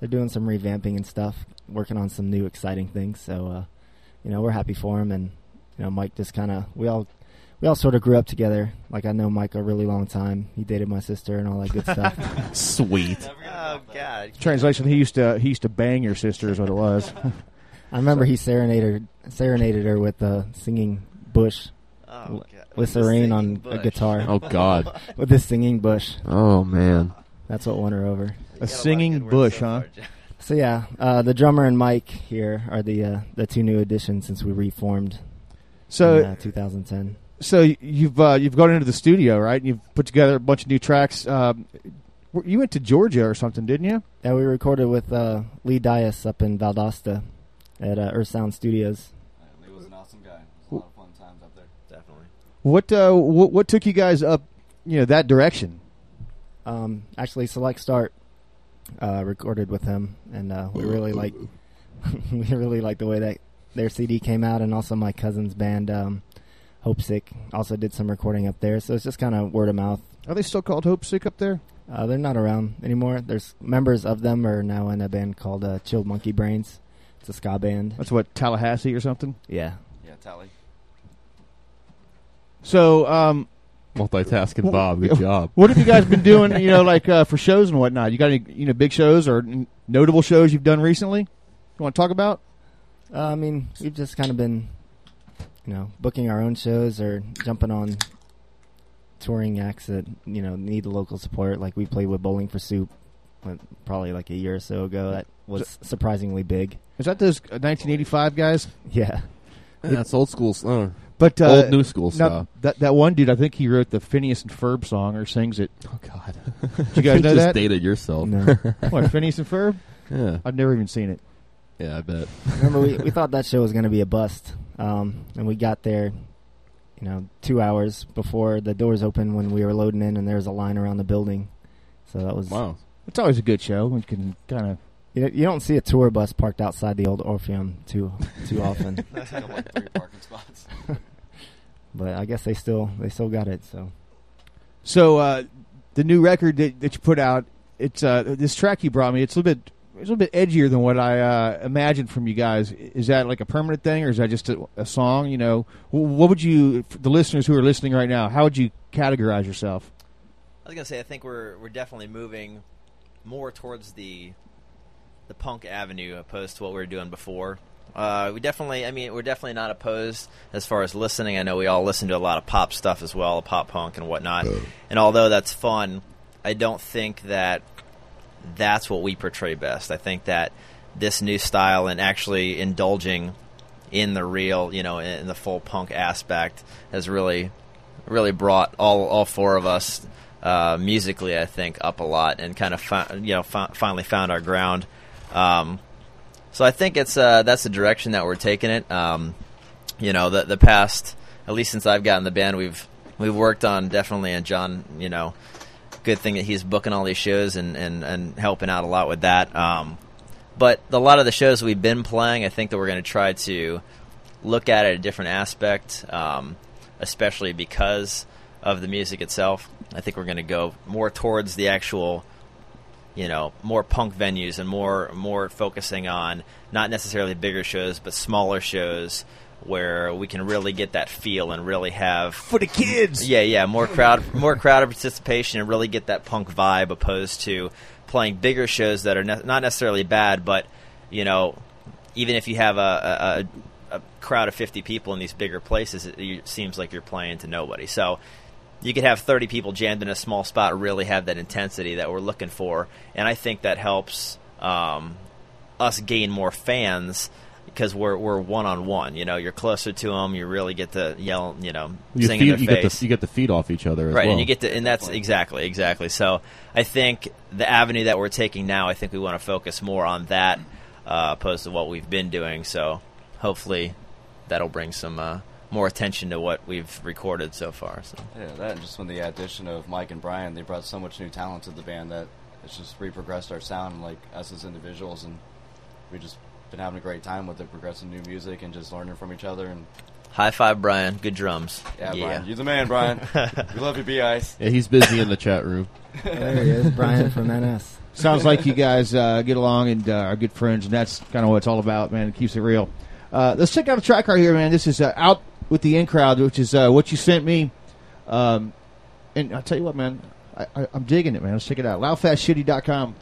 They're doing some revamping and stuff, working on some new exciting things. So, uh, you know, we're happy for him, and you know, Mike just kind of we all we all sort of grew up together. Like I know Mike a really long time. He dated my sister and all that good stuff. [laughs] Sweet. Oh God! Translation: He used to he used to bang your sister, is what it was. [laughs] I remember he serenaded serenaded her with uh, singing Bush. Oh, God. With Serene singing on a guitar. Oh, God. [laughs] with the singing Bush. Oh man. That's what won her over. A singing bush, huh? So yeah, uh, the drummer and Mike here are the uh, the two new additions since we reformed. So- in, uh, 2010. So you've uh, you've gone into the studio, right? And you've put together a bunch of new tracks. Um, you went to Georgia or something, didn't you? Yeah, we recorded with uh, Lee Dyess up in Valdosta at uh, Earth Sound Studios. Lee was an awesome guy. It was a lot of fun times up there. Definitely. What uh, what what took you guys up, you know, that direction? Um, actually, Select Start uh, recorded with him, and uh, we really like [laughs] we really like the way that their CD came out, and also my cousin's band, um, Hope Sick, also did some recording up there. So it's just kind of word of mouth. Are they still called Hope Sick up there? Uh, they're not around anymore. There's members of them are now in a band called uh, Chilled Monkey Brains. It's a ska band. That's what Tallahassee or something. Yeah. Yeah, Tally. So, um, Multitasking, wh- Bob. Good job. [laughs] What have you guys been doing? You know, like uh, for shows and whatnot. You got any you know big shows or n- notable shows you've done recently? You want to talk about? Uh, I mean, we've just kind of been, you know, booking our own shows or jumping on touring acts that you know need the local support. Like we played with Bowling for Soup, uh, probably like a year or so ago. That was surprisingly big. Is that those uh, 1985 guys? Yeah. Yeah, that's old school. Uh, But uh, old new school now, stuff. That that one dude, I think he wrote the Phineas and Ferb song or sings it. Oh God! Did you guys [laughs] know just that? dated yourself. No. [laughs] what Phineas and Ferb? Yeah. I've never even seen it. Yeah, I bet. Remember, we, we [laughs] thought that show was going to be a bust, um, and we got there, you know, two hours before the doors opened when we were loading in, and there was a line around the building. So that was Wow. It's always a good show. We can kind of. You, you don't see a tour bus parked outside the old Orpheum too too [laughs] often. [laughs] That's kind of like three parking spots. [laughs] but I guess they still they still got it. So So uh, the new record that, that you put out, it's uh, this track you brought me. It's a little bit. It's a little bit edgier than what I uh, imagined from you guys. Is that like a permanent thing, or is that just a, a song? You know, what would you, the listeners who are listening right now, how would you categorize yourself? I was gonna say I think we're we're definitely moving more towards the the punk avenue opposed to what we were doing before. Uh, we definitely, I mean, we're definitely not opposed as far as listening. I know we all listen to a lot of pop stuff as well, pop punk and whatnot. And although that's fun, I don't think that that's what we portray best. I think that this new style and actually indulging in the real, you know, in the full punk aspect has really, really brought all all four of us uh, musically, I think, up a lot and kind of, fi- you know, fi- finally found our ground. Um, so I think it's uh, that's the direction that we're taking it. Um, you know, the the past, at least since I've gotten the band, we've we've worked on definitely, and John, you know, good thing that he's booking all these shows and, and, and helping out a lot with that. Um, but a lot of the shows we've been playing, I think that we're going to try to look at it a different aspect, um, especially because of the music itself. I think we're going to go more towards the actual, you know, more punk venues and more more focusing on not necessarily bigger shows, but smaller shows where we can really get that feel and really have For the kids! Yeah, yeah, more crowd, more crowd participation, and really get that punk vibe, opposed to playing bigger shows that are ne- not necessarily bad, but you know, even if you have a, a, a crowd of fifty people in these bigger places, it, it seems like you're playing to nobody. So you could have 30 people jammed in a small spot really have that intensity that we're looking for and i think that helps um, us gain more fans because we're we're one on one you know you're closer to them you really get to yell you know You, sing feed, in you their get face. the you get the feed off each other as right well. and you get to and that's exactly exactly. So i think the avenue that we're taking now i think we want to focus more on that uh, opposed to what we've been doing. So hopefully that'll bring some uh, more attention to what we've recorded so far so. Yeah, that and just when the addition of Mike and Brian, they brought so much new talent to the band that it's just reprogressed our sound, like us as individuals, and we just been having a great time with it, progressing new music and just learning from each other. And high five brian good drums yeah, Brian, you're the man, Brian. [laughs] we love you, B Ice. Yeah, he's busy in the chat room. there he is, Brian from NS. Sounds like you guys uh, get along and uh, are good friends, and that's kind of what it's all about, man. It keeps it real. Uh, let's check out a track right here, man. This is uh, out with the in crowd, which is uh, what you sent me. Um, and I'll tell you what, man, I, I, I'm digging it, man. Let's check it out. Loudfastshitty.com.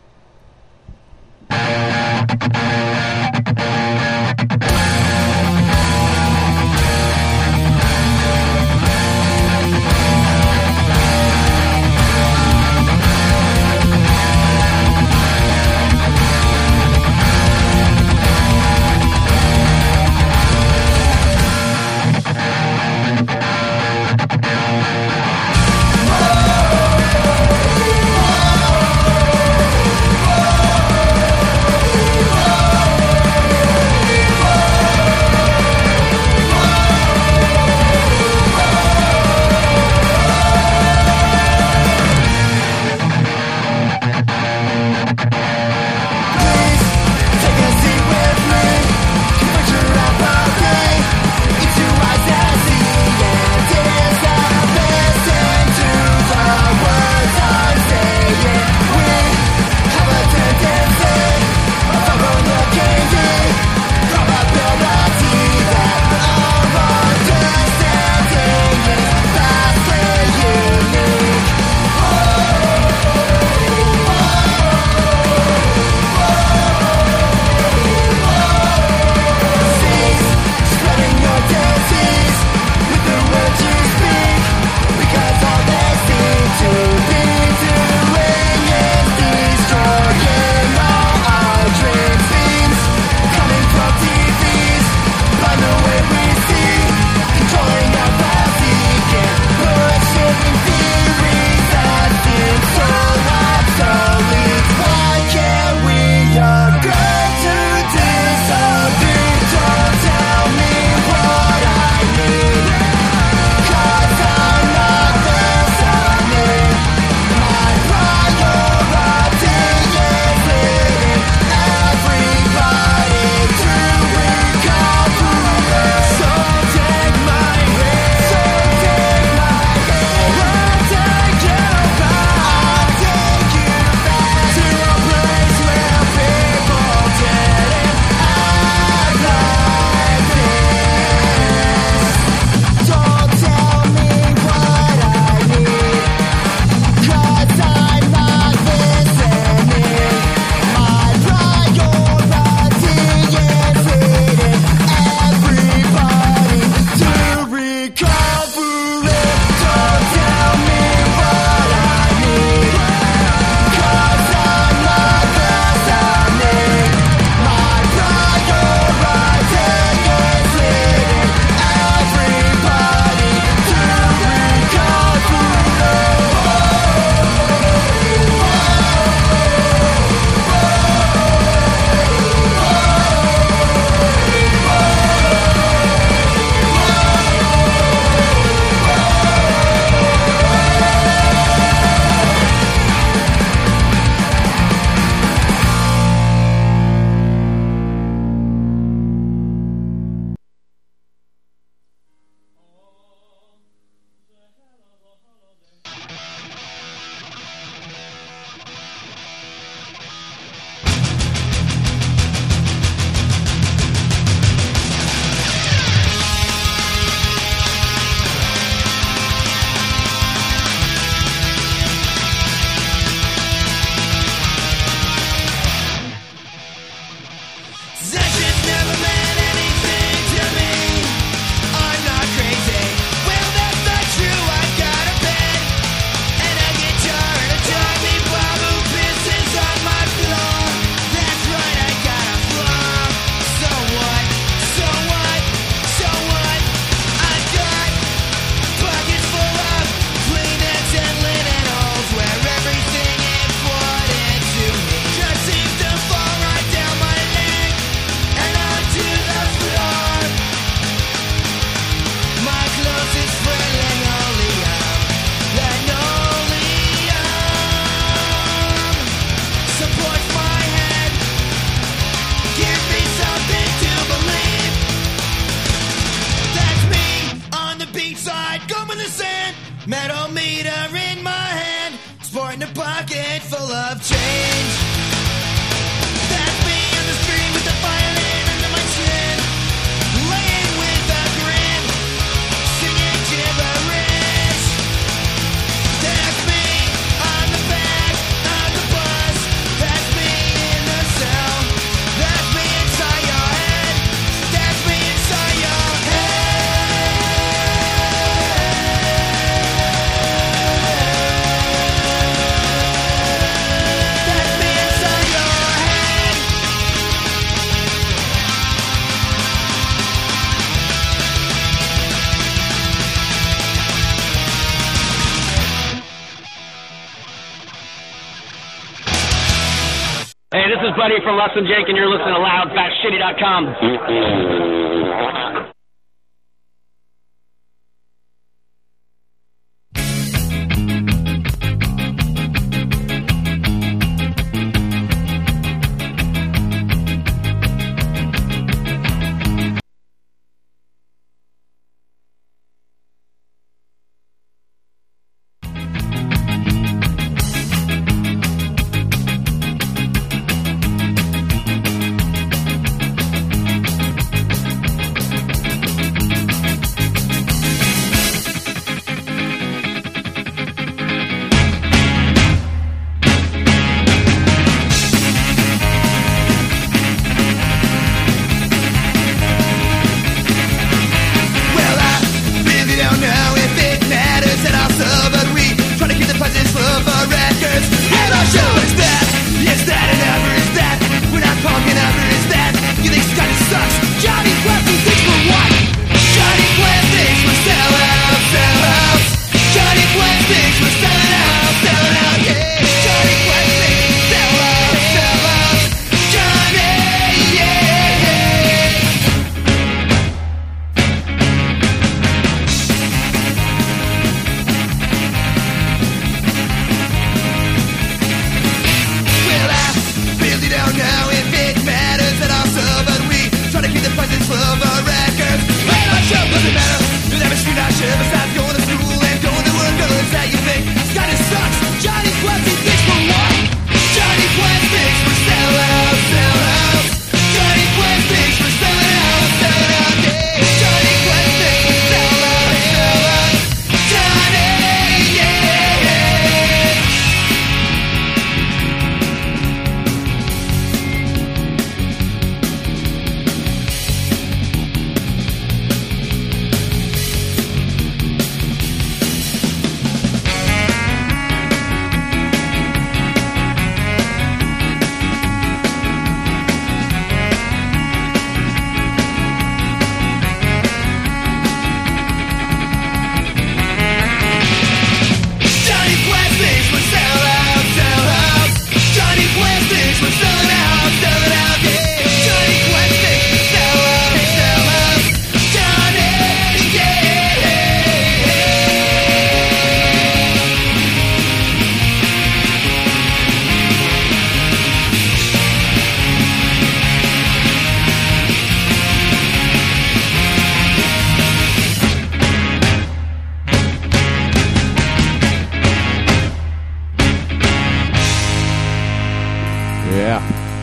From Than Jake, and you're listening to LoudFastShitty.com.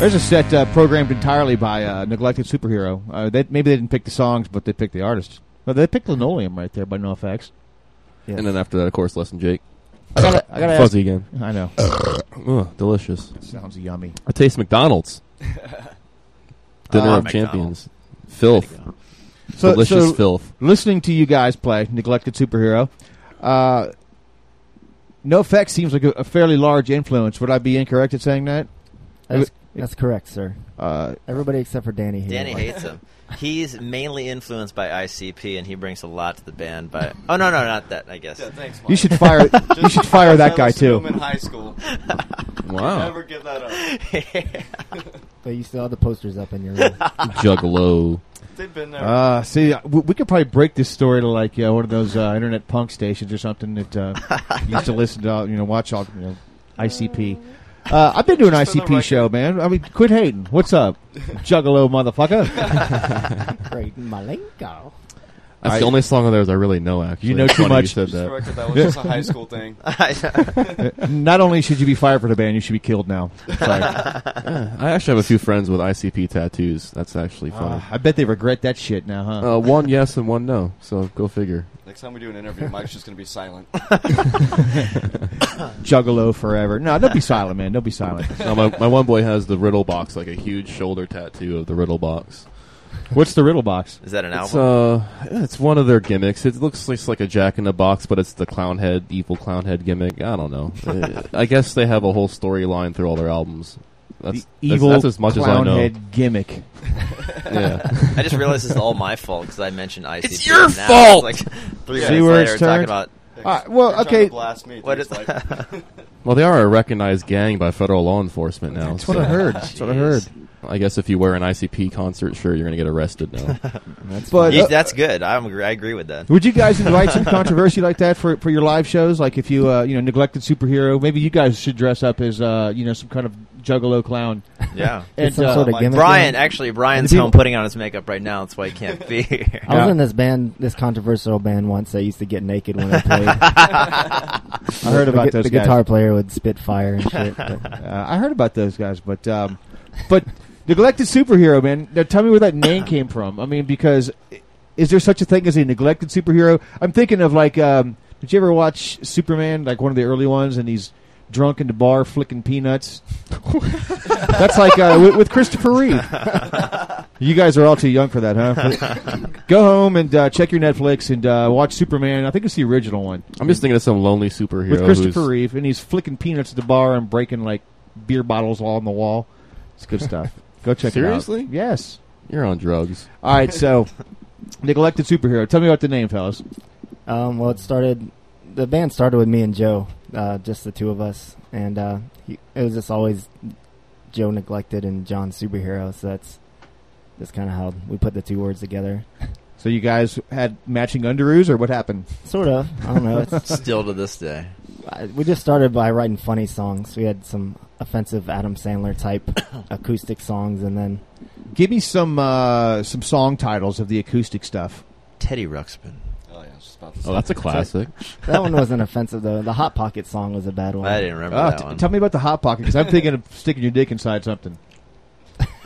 There's a set uh, programmed entirely by uh, Neglected Superhero. Uh, they, maybe they didn't pick the songs, but they picked the artists. Well, they picked Linoleum right there by NoFX. And then after that, of course, Less Than Jake. I gotta, I gotta Fuzzy ask- again. I know. Ugh, delicious. Sounds yummy. I taste McDonald's. [laughs] Dinner Ah, of Champions. Filth. So, Delicious so filth. Listening to you guys play Neglected Superhero, uh, NoFX seems like a, a fairly large influence. Would I be incorrect in saying that? That's, that's correct, sir. Uh, Everybody except for Danny. hates Danny him. hates him. [laughs] He's mainly influenced by ICP, and he brings a lot to the band. By oh no, no, not that. I guess. Yeah, thanks, You should fire- [laughs] you should fire that guy, too. In high school. [laughs] Wow. Never give that up. But you still have the posters up in your room. Juggalo. They've been there. Uh, see, uh, we, we could probably break this story to like uh, one of those uh, internet punk stations or something that uh, used to listen to, all- you know, watch all, you know, ICP. Uh, I've been doing an Just for the ICP show, man. I mean, quit hating. What's up, [laughs] Juggalo motherfucker? [laughs] Great Milenko. That's I- the only song on there that I really know. Actually, You know too much. You said that. that was just a high school [laughs] thing. [laughs] Not only should you be fired for the band, you should be killed now. [laughs] Sorry. Yeah, I actually have a few friends with ICP tattoos. That's actually funny. Uh, I bet they regret that shit now, huh? Uh, one yes and one no. So go figure. Next time we do an interview, Mike's just going to be silent. Juggalo forever. No, don't be silent, man. Don't be silent. No, my, my one boy has the Riddle box, like a huge shoulder tattoo of the Riddle box. What's the Riddle box? Is that an It's, album? uh, it's one of their gimmicks. It looks like, like a Jack in the Box, but it's the clown head, evil clown head gimmick. I don't know. Uh, [laughs] I guess they have a whole storyline through all their albums. That's, the that's- evil that's, as much as I clown know. head gimmick. [laughs] yeah. I just realized this is all my fault because I mentioned ICP. It's your now. fault! Like three See minutes where later, it's talking turned? about Uh, well, You're trying okay. to blast me. What It's is- like- [laughs] Well, they are a recognized gang by federal law enforcement now. That's what I heard. [laughs] That's what I heard. I guess if you wear an ICP concert, sure, you're going to get arrested now. [laughs] But You- uh, that's good. I'm, agree- I agree with that. would you guys invite some controversy like that for, for your live shows? Like if you uh, you know neglected superhero, maybe you guys should dress up as uh, you know some kind of juggalo clown. Yeah. [laughs] and some uh, sort of gimmick. Brian, actually, Brian's home putting on his makeup right now. That's why he can't be [laughs] here. I was in this band, this controversial band once. that used to get naked when they played. [laughs] I heard about the, those The guys. guitar player would spit fire and shit. Uh, I heard about those guys, but um, but neglected superhero, man. Now tell me where that name came from. I mean, because is there such a thing as a neglected superhero? I'm thinking of like, um, did you ever watch Superman, like one of the early ones, and he's drunk in the bar flicking peanuts? [laughs] That's like uh, with, with Christopher Reeve. You guys are all too young for that, huh? [laughs] Go home and uh, check your Netflix and uh, watch Superman. I think it's the original one I'm just thinking of some lonely superhero with Christopher Reeve, and he's flicking peanuts at the bar and breaking like beer bottles all on the wall. It's good stuff. [laughs] Go check Seriously? it out. Yes. you're on drugs. All right, so neglected superhero. Tell me about the name, fellas. Um, well, it started. The band started with me and Joe, uh, just the two of us, and uh, he, it was just always Joe neglected and John superhero. So that's that's kind of how we put the two words together. [laughs] So you guys had matching underoos, or what happened? Sort of. I don't know. It's, [laughs] Still to this day. We just started by writing funny songs. We had some offensive Adam Sandler type [coughs] acoustic songs, and then Give me some uh, some song titles of the acoustic stuff. Teddy Ruxpin. About to say. Oh, that's a classic. that one wasn't offensive though. The Hot Pocket song was a bad one. I didn't remember Oh, that t- one. tell me about the hot pocket because I'm thinking of sticking your dick inside something.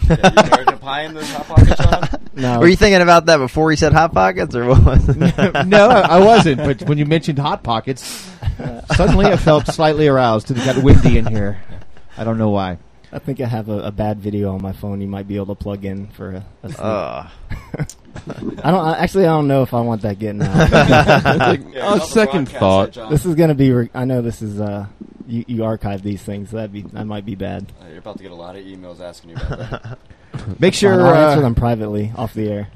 Yeah, you American Pie in this Hot Pocket, John? [laughs] No, Were you thinking about that before he said Hot Pockets, or what was it? [laughs] no, I, I wasn't. But when you mentioned hot pockets, [laughs] suddenly I felt slightly aroused. It got windy in here. I don't know why. I think I have a, a bad video on my phone. You might be able to plug in for a. a sneak. Ugh. [laughs] I don't I- actually. I don't know if I want that getting out. Like, [laughs] Yeah, [laughs] on second thought, there, this is gonna be. Re- I know this is. Uh, you, you archive these things. So that'd be. That might be bad. Uh, You're about to get a lot of emails asking you about that. Make sure. Fine, I'll answer Uh, them privately off the air.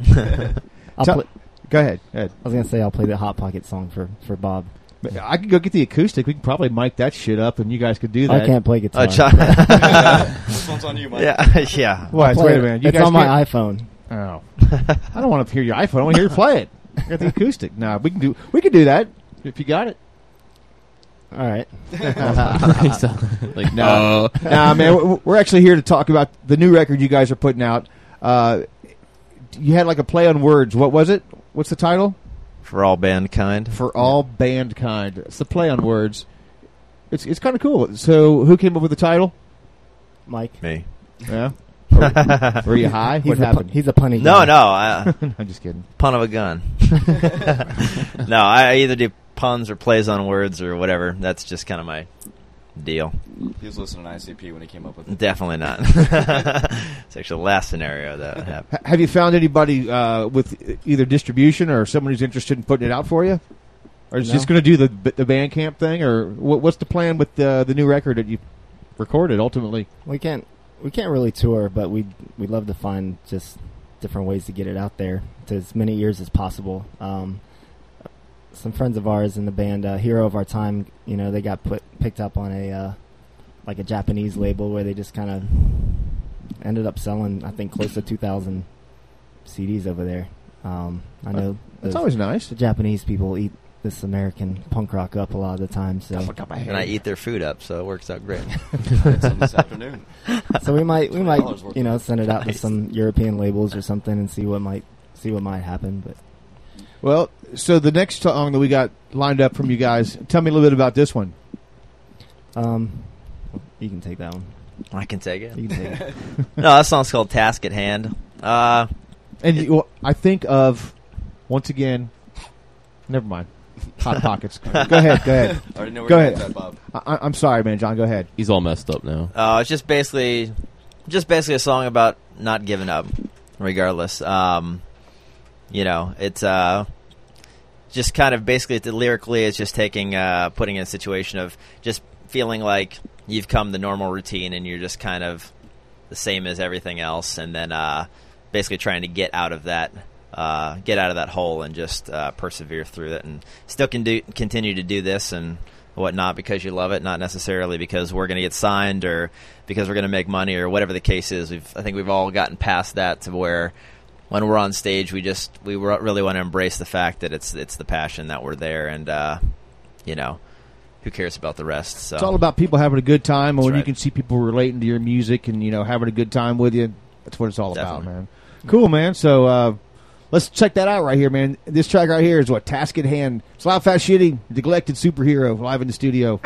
I'll Tell- play, go ahead. Go ahead. I was gonna say I'll play the Hot Pocket song for for Bob. But I could go get the acoustic. We could probably mic that shit up, and you guys could do that. I can't play guitar. John. [laughs] this one's on you, Mike. yeah, [laughs] yeah. What? I'll Wait a minute. You it's guys on my can't- iPhone. Oh, I don't want to hear your iPhone. I want to hear you play it. I got the acoustic. No, we can do. We can do that if you got it. All right. [laughs] like No, nah, man. we're- We're actually here to talk about the new record you guys are putting out. Uh, you had like a play on words. What was it? What's the title? For all mankind. For all band kind. It's the play on words. It's it's kind of cool. So, who came up with the title? Mike. Me. Yeah. [laughs] Were, were you high? He's what a pu- he's a punny No, guy. no. [laughs] I, uh, [laughs] I'm just kidding. pun of a gun. no, I I either do puns or plays on words or whatever. That's just kind of my deal. He was listening to ICP when he came up with it. Definitely not. [laughs] [laughs] it's actually the last scenario that would happen. Have you found anybody uh, with either distribution or someone who's interested in putting it out for you? Or is No. just going to do the the band camp thing, or what, what's the plan with the the new record that you recorded ultimately? We can't we can't really tour, but we we love to find just different ways to get it out there to as many ears as possible. Um, some friends of ours in the band, uh, Hero of Our Time, you know, they got put picked up on a uh, like a Japanese label where they just kind of ended up selling, I think, close to two thousand CDs over there. Um, I know That's the- always nice. the Japanese people eat this American punk rock up a lot of the time, so And I eat their food up, so it works out great. [laughs] [laughs] This afternoon. so we might we might you know send it out to some European labels or something and see what might see what might happen. But Well, so the next song that we got lined up from you guys, tell me a little bit about this one. um, you can take that one. I can take it. You can take it. [laughs] no, that song's called Task at Hand. Uh, And you, well, I think of once again. Never mind. Hot pockets. [laughs] go ahead. Go ahead. I already know where Go ahead. that, Bob. I, I'm sorry, man. John, go ahead. he's all messed up now. Uh, it's just basically, just basically a song about not giving up, regardless. Um, you know, it's uh, just kind of basically lyrically, it's just taking, uh, putting in a situation of just feeling like you've come the normal routine and you're just kind of the same as everything else, and then uh, basically trying to get out of that uh, get out of that hole and just uh, persevere through it, and still can do continue to do this and whatnot because you love it, not necessarily because we're going to get signed or because we're going to make money or whatever the case is. We've I think we've all gotten past that to where when we're on stage, we just we really want to embrace the fact that it's it's the passion that we're there, and uh, you know, who cares about the rest? So It's all about people having a good time, and when you can see people relating to your music and you know having a good time with you. That's what it's all about, man. Cool, man. So uh, let's check that out right here, man. This track right here is what Task at Hand. It's loud, fast, shitty, neglected superhero live in the studio.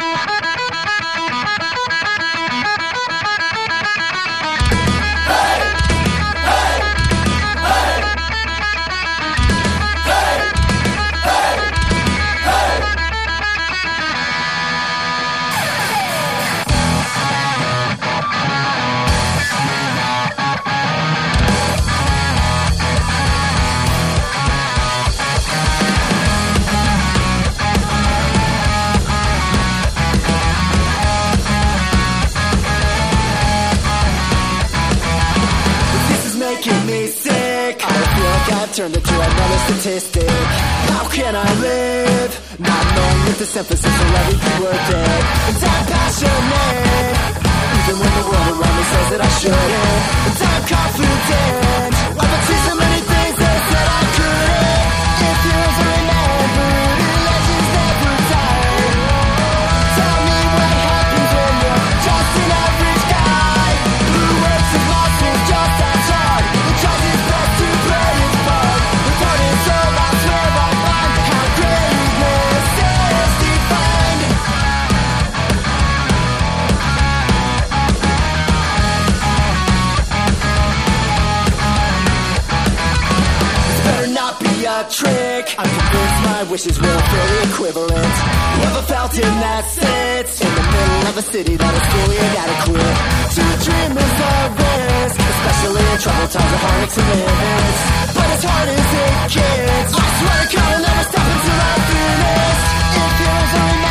Turned into another statistic. How can I live? Not knowing if this emphasis will ever be worth it. And I'm passionate. Even when the world around me says that I shouldn't. And I'm confident. Trick. I'm convinced my wishes were fairly equivalent. Never felt in that sits in the middle of a city that is fully inadequate. To dream is a risk, especially in troubled times of heartaches and limits. But as hard as it gets, I swear to God I'll never stop until I finish. If you ever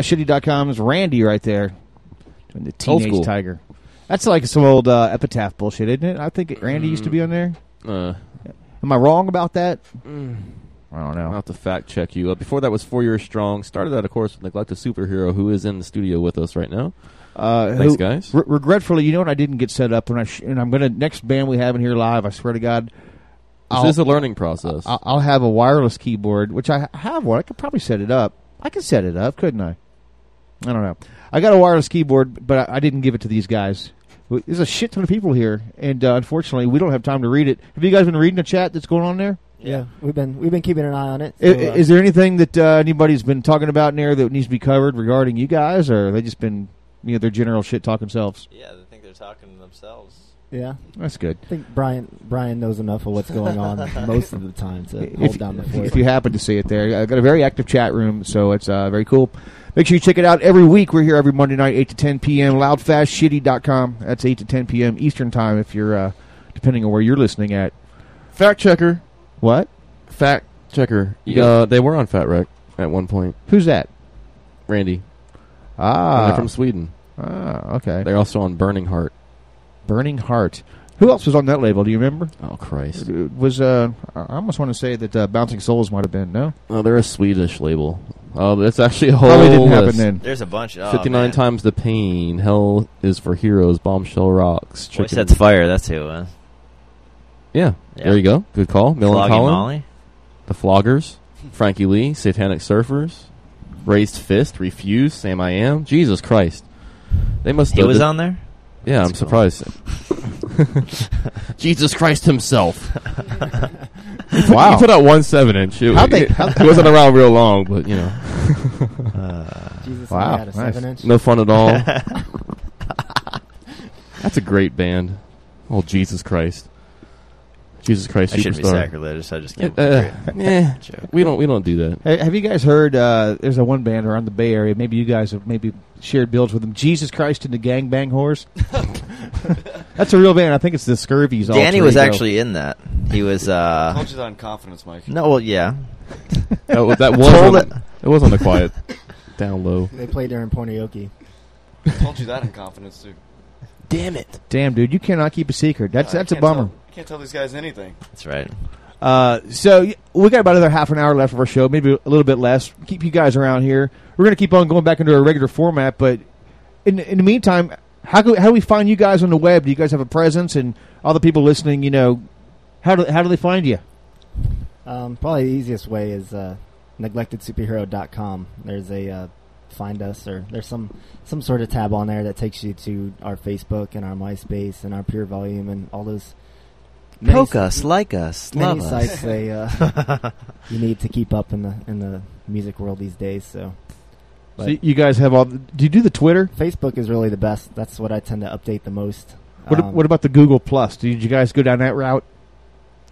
Loudfastshitty.com is Randy right there. Doing the Teenage. Tiger. That's like some old uh, epitaph bullshit, isn't it? I think Randy used to be on there. Uh, Am I wrong about that? Mm. I don't know. I'll have to fact check you. Uh, before that was Four Years Strong. Started that, of course, with Neglected Superhero, who is in the studio with us right now. Uh, Thanks, who- guys. re- regretfully, you know what? I didn't get set up, and I sh- and I'm gonna next band we have in here live. I swear to God, This is a learning process. I'll, I'll have a wireless keyboard, which I have one. I could probably set it up. I could set it up, couldn't I? I don't know. I got a wireless keyboard, but I, I didn't give it to these guys. W- There's a shit ton of people here, and uh, unfortunately, we don't have time to read it. Have you guys been reading the chat that's going on there? Yeah, we've been we've been keeping an eye on it. I- so, uh, is there anything that uh, anybody's been talking about in there that needs to be covered regarding you guys, or have they just been you know their general shit talking themselves? Yeah, they think they're talking to themselves. Yeah, That's good. I think Brian Brian knows enough of what's going on [laughs] most of the time to if, hold down the fort. if you happen to see it there. I've got a very active chat room, so it's uh, very cool. Make sure you check it out every week. We're here every Monday night, 8 to 10 p.m. Loudfastshitty.com. That's 8 to 10 p.m. Eastern Time if you're, uh, depending on where you're listening at. Fact checker. What? Fact checker. Yeah. Uh, they were on Fat Wreck at one point. Who's that? Randy. Ah. They're from Sweden. Ah, okay. They're also on Burning Heart. Burning Heart. Who else was on that label? Do you remember? Oh, Christ. It was, uh, I almost want to say that uh, Bouncing Souls might have been, no? Oh, they're a Swedish label. Um, oh, that's actually a whole Probably didn't happen then. There's a bunch. Oh, 59 man. times the pain. Hell is for heroes. Bombshell rocks. Boy Chicken- Sets Fire. That's who it was. Yeah. Yeah. There you go. Good call. Millencolin. Molly. The Floggers. [laughs] Frankie Lee. Satanic Surfers. Raised Fist. Refuse. Samiam. Jesus Christ. They must He have was on there. Yeah, I'm cool. surprised. [laughs] Jesus Christ himself. Wow. He put out one seven inch. It, How'd they- it, how'd- it wasn't around real long, but you know. Uh, [laughs] Jesus Wow, had a nice. seven inch. No fun at all. [laughs] That's a great band. Oh Jesus Christ. Jesus Christ I shouldn't be Superstar. sacrilegious. I just can't. Uh, agree. eh, we don't we don't do that. Hey, have you guys heard? Uh, there's a one band around the Bay Area. Maybe you guys have maybe shared builds with them. Jesus Christ and the Gangbang Horse. [laughs] That's a real band. I think it's the Scurvies. Danny alter was actually in that. He was. I uh [laughs] told you that in confidence, Mike. No, well, yeah. [laughs] Oh, that was on, it. it was on the quiet down low. They played there in Pornioki. I told you that in confidence too. Damn it. Damn, dude, you cannot keep a secret. That's I that's a bummer. Tell, I can't tell these guys anything. That's right. Uh, so we got about another half an hour left of our show, maybe a little bit less. Keep you guys around here. We're going to keep on going back into our regular format, but in in the meantime, how do, how do we find you guys on the web? Do you guys have a presence? And all the people listening, you know, how do how do they find you? Um, probably the easiest way is uh, neglectedsuperhero.com. There's a uh, find us or there's some some sort of tab on there that takes you to our Facebook and our MySpace and our Pure Volume and all those. Many Poke s- us, like us, many love us. sites they uh, [laughs] you need to keep up in the in the music world these days. So, So you guys have all. Do you do the Twitter? Facebook is really the best. That's what I tend to update the most. What, Um, what about the Google Plus? Did you guys go down that route?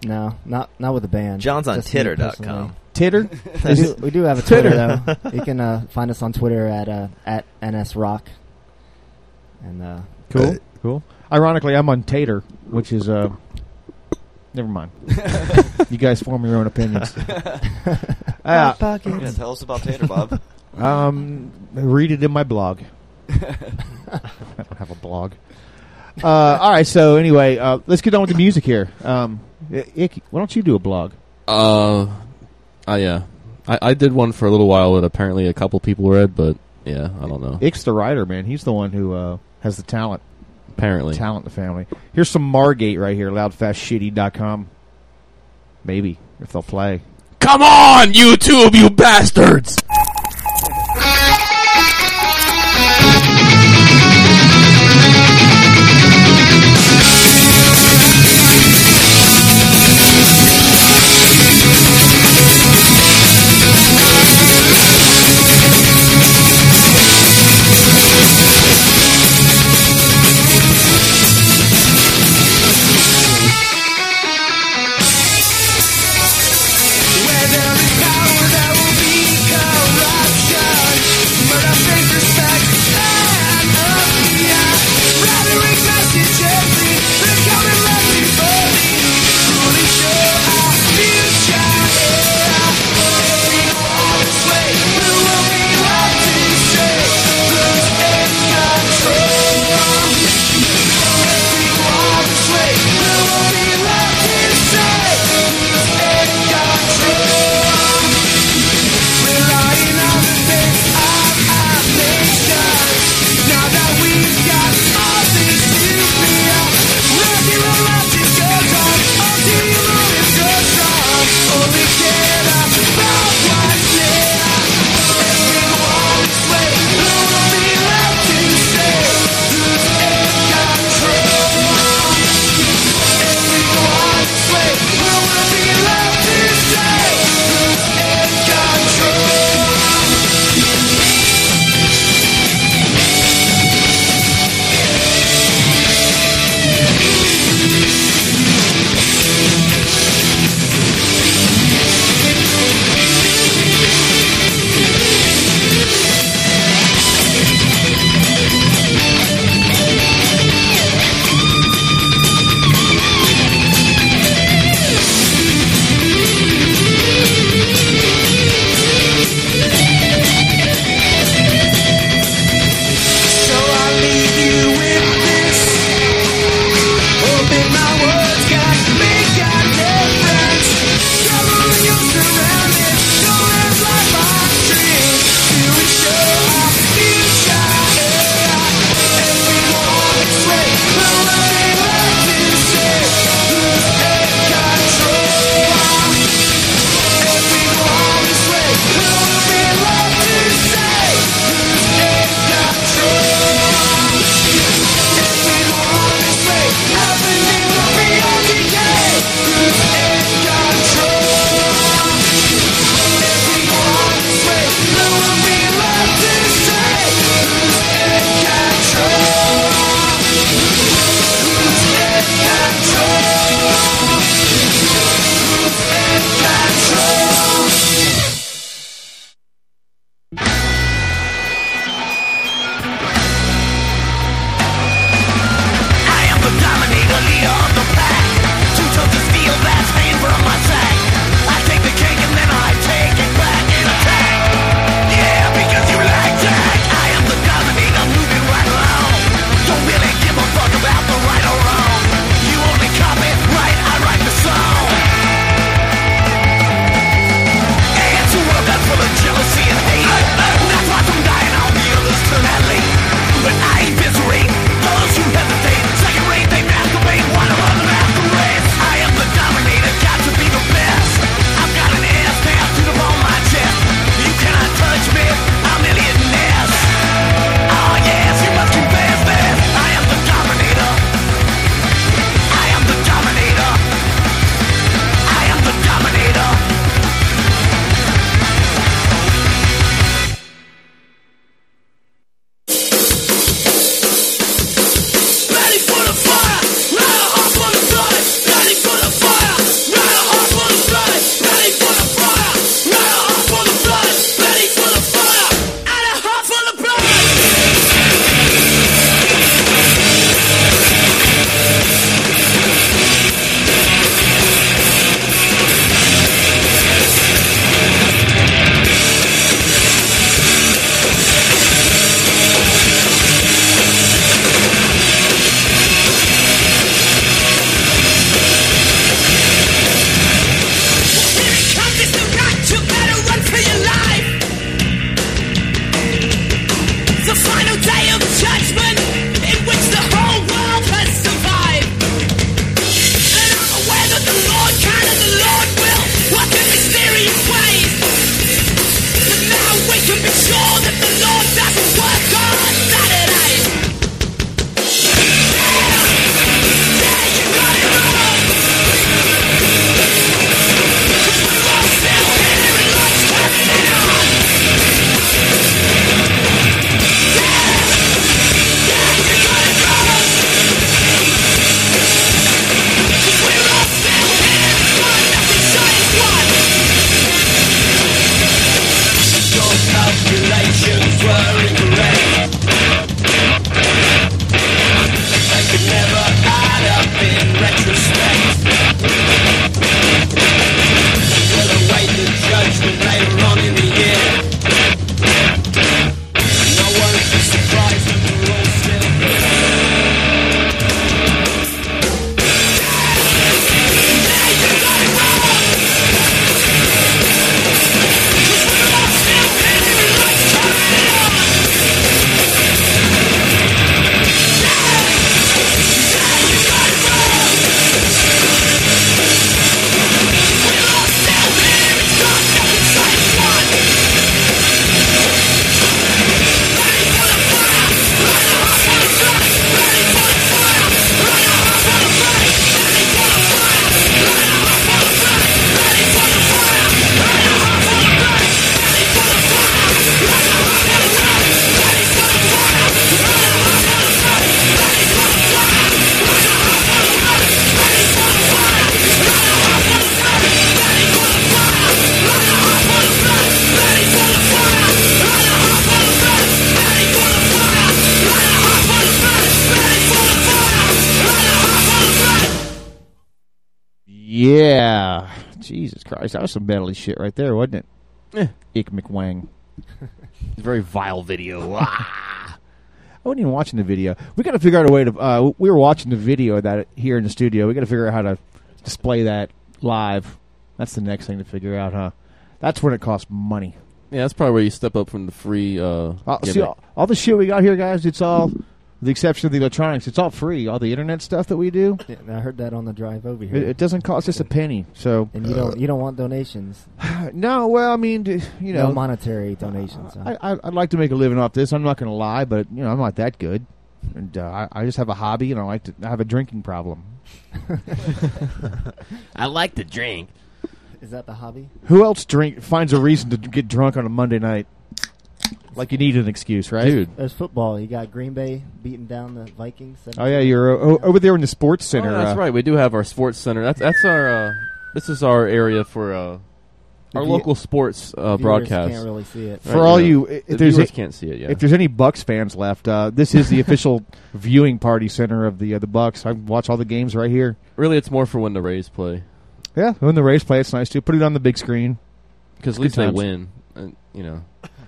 No, not not with the band. John's on Just me titter.com. personally. Titter? [laughs] [laughs] we, do, we do have a Twitter, Titter. though. You can uh, find us on Twitter at uh, at NS Rock. And uh, Cool, cool. Ironically, I'm on Tater, which is uh, never mind. [laughs] you guys form your own opinions. [laughs] Uh, Yeah, tell us about Tater Bob. [laughs] um, read it in my blog. I don't have a blog. Uh, all right, so anyway, uh, let's get on with the music here. Um, Icky, why don't you do a blog? Uh, uh yeah. I, I did one for a little while that apparently a couple people read, but yeah, I don't know. Ick's the writer, man. He's the one who uh, has the talent. Apparently. Talent in the family. Here's some Margate right here, loudfastshitty.com. Maybe, if they'll play. Come on, YouTube, you bastards! Christ, that was some medley shit right there, wasn't it? Eh. Ick McWang. [laughs] It's a very vile video. [laughs] I wasn't even watching the video. We got to figure out a way to. Uh, we were watching the video of that here in the studio. We got to figure out how to display that live. That's the next thing to figure out, huh? That's when it costs money. Yeah, that's probably where you step up from the free. Uh, Uh, see, all, all the shit we got here, guys, it's all, the exception of the electronics, it's all free. All the internet stuff that we do, Yeah, I heard that on the drive over here. it, it doesn't cost us a penny. So, and you don't you don't want donations. [sighs] no, well, I mean, you know, no monetary donations. huh? I, I, I'd like to make a living off this. I'm not going to lie, but you know, I'm not that good, and uh, I, I just have a hobby, and I like to I have a drinking problem. [laughs] I like to drink. Is that the hobby? Who else drink finds a reason to get drunk on a Monday night? Like you need an excuse, right, There's football. You got Green Bay beating down the Vikings. Oh yeah, you're uh, o- over there in the sports center. Oh, that's uh, right. We do have our sports center. That's that's our. Uh, this is our area for uh, our view- local sports uh, viewers broadcast. can't really see it. For Right, all yeah. you, the if there's a- can't see it. Yeah. If there's any Bucks fans left, uh, this is the [laughs] official viewing party center of the uh, the Bucks. I watch all the games right here. really, it's more for when the Rays play Yeah, when the Rays play, it's nice to put it on the big screen. because at Good least they win. And you know,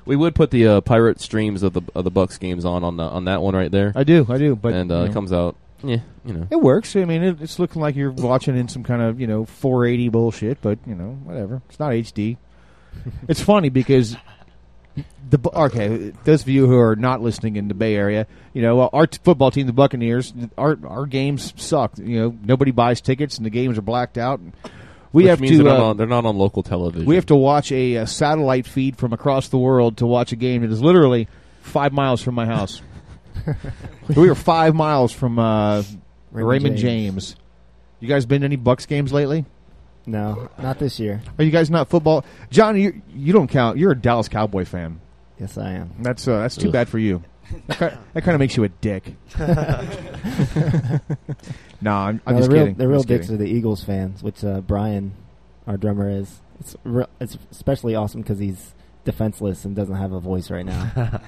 we would put the uh, pirate streams of the of the Bucks games on on the, on that one right there. I do, I do, but and uh, you it comes out. Yeah, you know. It works. I mean, it, it's looking like you're watching in some kind of you know 480 bullshit, but you know whatever. It's not HD. [laughs] it's funny because the okay, those of you who are not listening in the Bay Area, you know our football team, the Buccaneers, our our games suck. You know nobody buys tickets and the games are blacked out. And we Which have means to. they're, not uh, on, they're not on local television. we have to watch a, uh satellite feed from across the world to watch a game that is literally five miles from my house. [laughs] we are five miles from uh, Raymond, Raymond James. James. You guys been to any Bucks games lately? No, not this year. Are you guys not football? John, you you don't count. You're a Dallas Cowboy fan. Yes, I am. That's uh, that's too Ugh. bad for you. That kind, of makes you a dick. [laughs] no, I'm, I'm No, just the real, kidding. The real dicks kidding. are the Eagles fans, which uh, Brian, our drummer, is. It's re- it's especially awesome because he's defenseless and doesn't have a voice right now. [laughs]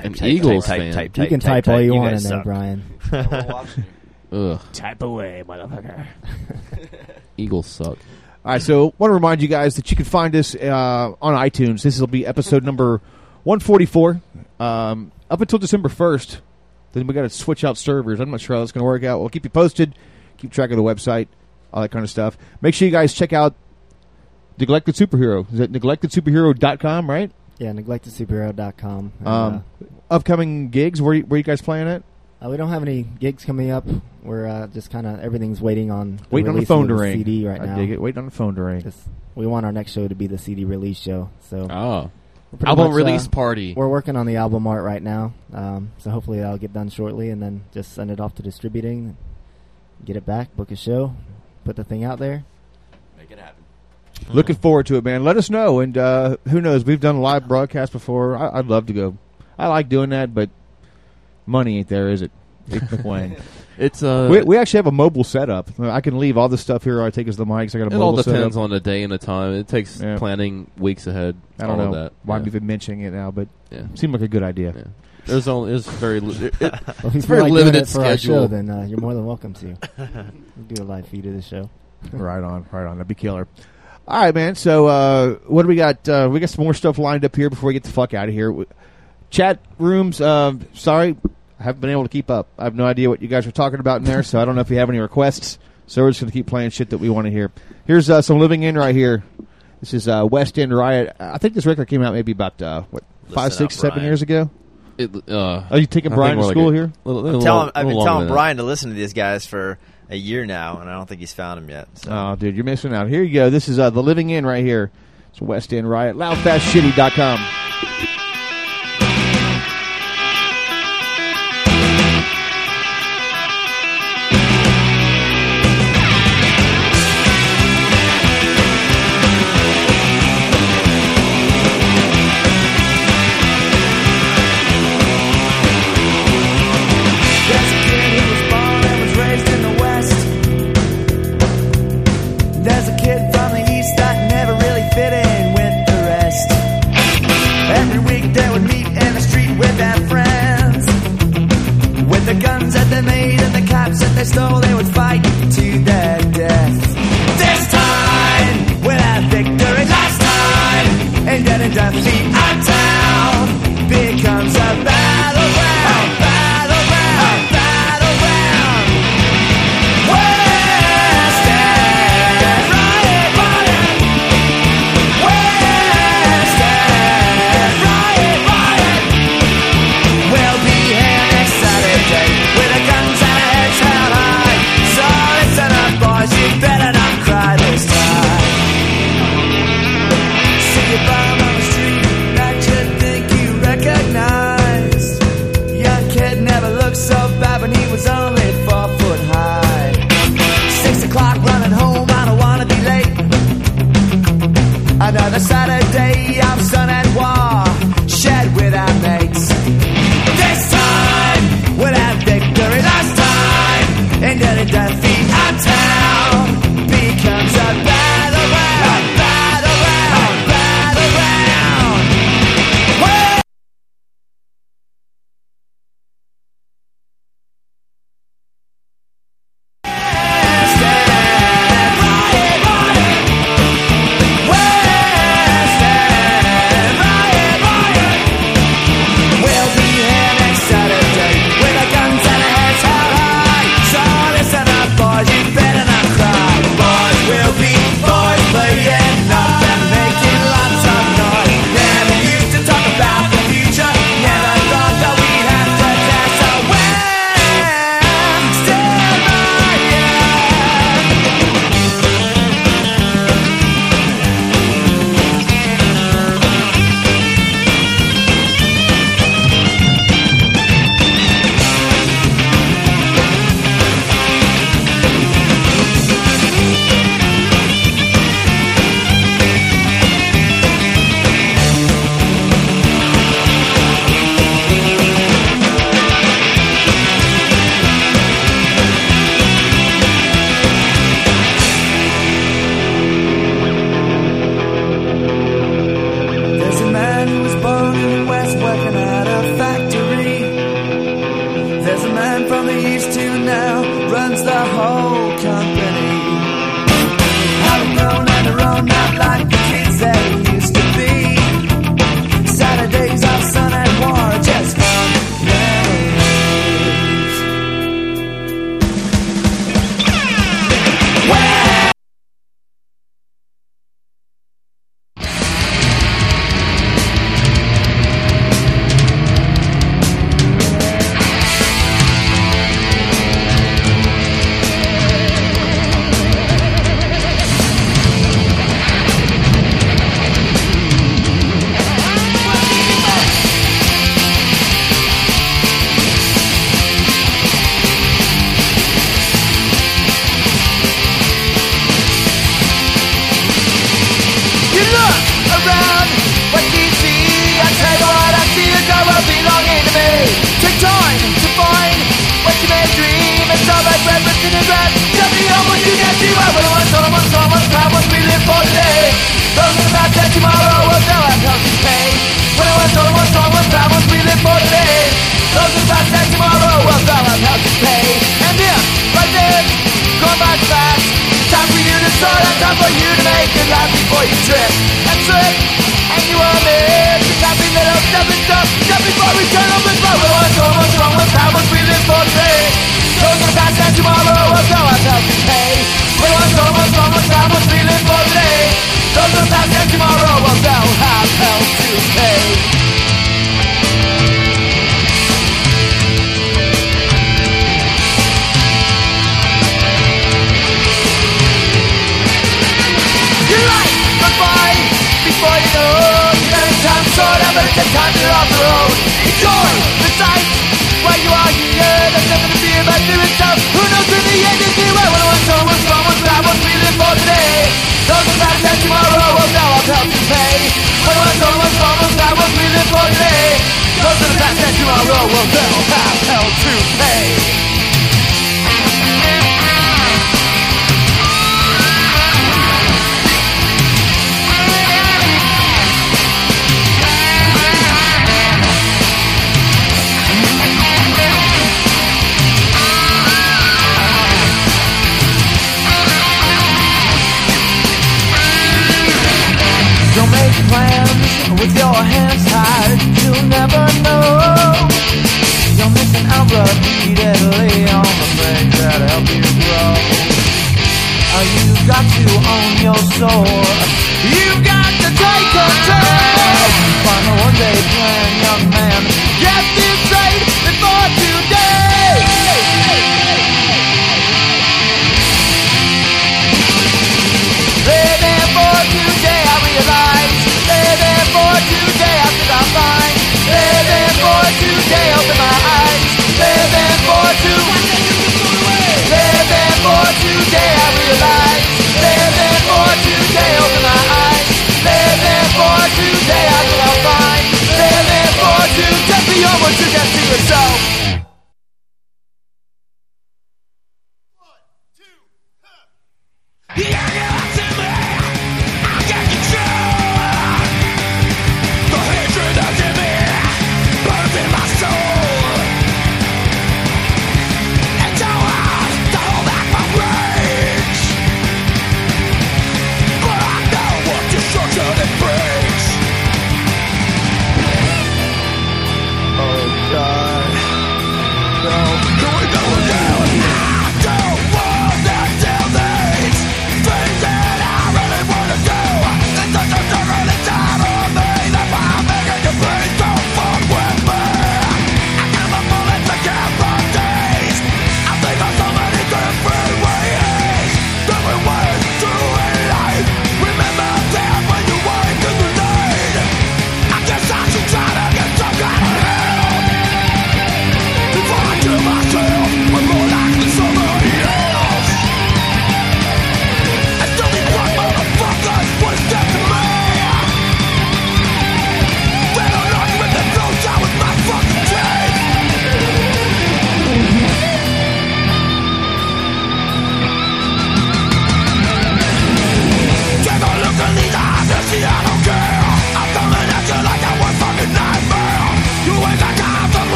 An Eagles type, fan. type, you type, can type, type, all you, You want in guys there. Brian. [laughs] Ugh. Type away, motherfucker. Eagles suck. All right, so want to remind you guys that you can find us uh, on iTunes. This will be episode number 144 um, up until December 1st. Then we got to switch out servers. I'm not sure how that's going to work out. We'll keep you posted, keep track of the website, all that kind of stuff. Make sure you guys check out Neglected Superhero. Is it neglectedsuperhero.com, right? Yeah, neglectedsuperhero.com. And, Um, upcoming gigs, where you, where you guys playing at? uh, uh, we don't have any gigs coming up. We're uh, just kind of everything's waiting on the Waiting on the phone to ring. CD right I now. dig it. Waiting on the phone to ring. Just- we want our next show to be the CD release show. So Ah. We're pretty Album much, release uh, party. We're working on the album art right now. Um, so hopefully that'll get done shortly, and then just send it off to distributing, get it back, book a show, put the thing out there. Make it happen. Looking forward to it, man. Let us know, and uh, who knows? We've done a live broadcast before. I, I'd love to go. I like doing that, but money ain't there, is it? Dick [laughs] McWang. It's uh, we, we actually have a mobile setup. I can leave all the stuff here. I take as the mics. I got a it mobile all depends setup. on the day and the time. It takes Yeah. planning weeks ahead. I don't all know of that. why I'm even mentioning it now, but Yeah. seemed like a good idea. Yeah. There's only there's very li- it, it- Well, [laughs] it's very like limited it for our schedule. show, then uh, you're more than welcome to. [laughs] we do a live feed of the show. [laughs] right on, right on. That'd be killer. All right, man. So uh, what do we got? Uh, we got some more stuff lined up here before we get the fuck out of here. Chat rooms. Uh, sorry, I haven't been able to keep up. I have no idea what you guys are talking about in there, so I don't know if you have any requests. So we're just going to keep playing shit that we want to hear. Here's uh, some living in right here. This is uh, West End Riot. I think this record came out maybe about uh, what five, Listen six, up, seven Brian. years ago. It, uh, Are you taking I Brian think to more school like a here? little- I'm little telling, long- I've been longer telling than that. Brian to listen to these guys for a year now, and I don't think he's found them yet. So. Oh, dude, you're missing out. Here you go. This is uh, the Living In right here. It's West End Riot. Loudfastshitty.com.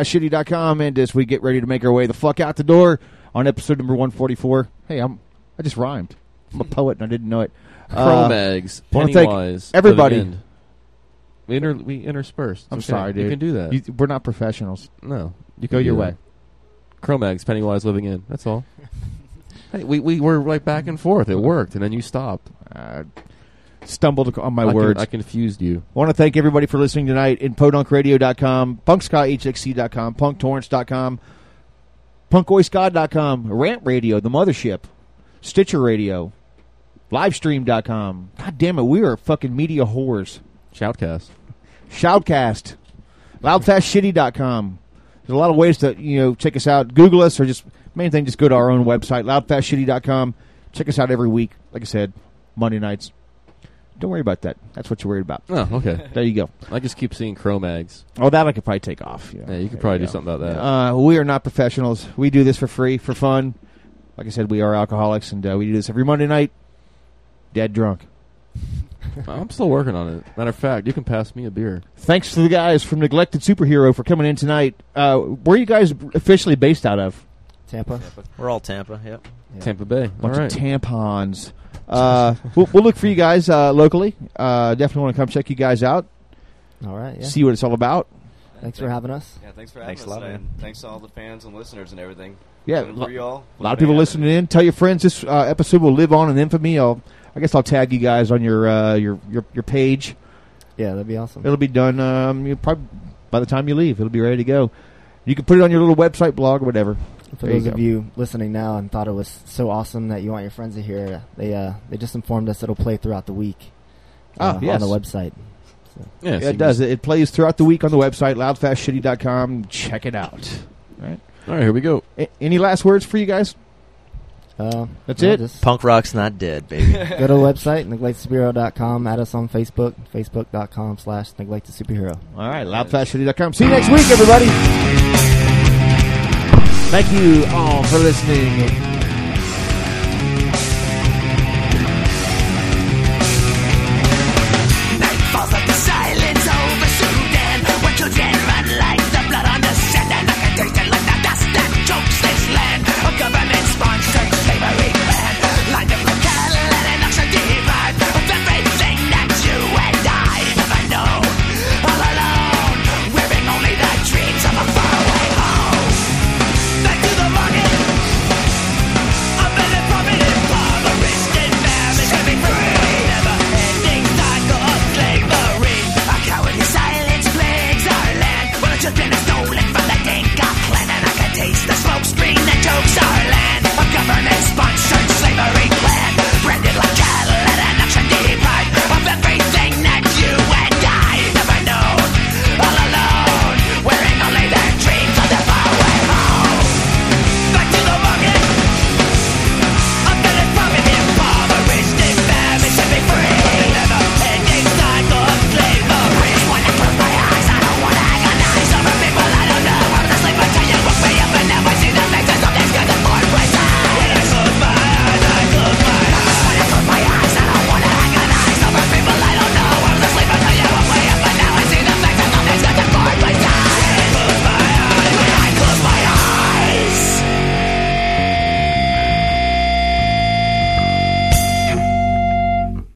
Loudfastshitty.com, and as we get ready to make our way the fuck out the door on episode number 144. Hey, I'm I just rhymed. I'm a poet and I didn't know it. Want to Pennywise, everybody. We, inter- we interspersed. I'm It's sorry, dude. You can do that. You- we're not professionals. no, you Go your way. Cro-Mags, Pennywise, living in. That's all. [laughs] hey, we we were like back and forth. It worked, and then you stopped. Uh, stumbled on my I words. I confused you. I want to thank everybody for listening tonight in podunkradio.com, punkskyhxc.com, punktorrents.com, punkoyscod.com, rant radio, the mothership, Stitcher radio, livestream.com. God damn it, we are fucking media whores. Shoutcast. Shoutcast, loudfastshitty.com. There's a lot of ways to, you know, check us out. Google us or just, main thing, just go to our own website, loudfastshitty.com. Check us out every week. Like I said, Monday nights. Don't worry about that. That's what you're worried about. Oh, okay. [laughs] There you go. I just keep seeing chrome Cro-Mags. Oh, that I could probably take off. Yeah, Yeah, you could There probably do something about that. Uh, we are not professionals. We do this for free, for fun. Like I said, we are alcoholics, and uh, we do this every Monday night. Dead drunk. [laughs] I'm still working on it. Matter of fact, you can pass me a beer. Thanks to the guys from Neglected Superhero for coming in tonight. Uh, where are you guys officially based out of? Tampa. Tampa. We're all Tampa. Yep. Tampa Bay. Bunch All right. of tampons. Uh, we'll, we'll look for you guys uh, locally. Uh, definitely want to come check you guys out. All right. Yeah. See what it's all about. Thanks for having us. Yeah, thanks for having Thanks a us lot, tonight. man. Thanks to all the fans and listeners and everything. Yeah, for you all. A lot of people listening in. Tell your friends this uh, episode will live on in infamy. I'll, I guess I'll tag you guys on your uh, your, your your page. Yeah, that'd be awesome. It'll be done. Um, probably by the time you leave, it'll be ready to go. You can put it on your little website, blog, or whatever. For There you those of you listening now and thought it was so awesome that you want your friends to hear, it, they uh, they just informed us it'll play throughout the week. Ah, uh, yes. on the website. So. Yeah, Yeah, it does. It, it plays throughout the week on the website, loudfastshitty.com. Check it out. All right. All right, here we go. A- any last words for you guys? Uh, That's no, it? Punk rock's not dead, baby. [laughs] go to the website, neglectedsuperhero.com. Add us on Facebook, facebook.com slash neglectedsuperhero. All right, loudfastshitty.com. See you next week, everybody. Thank you all for listening.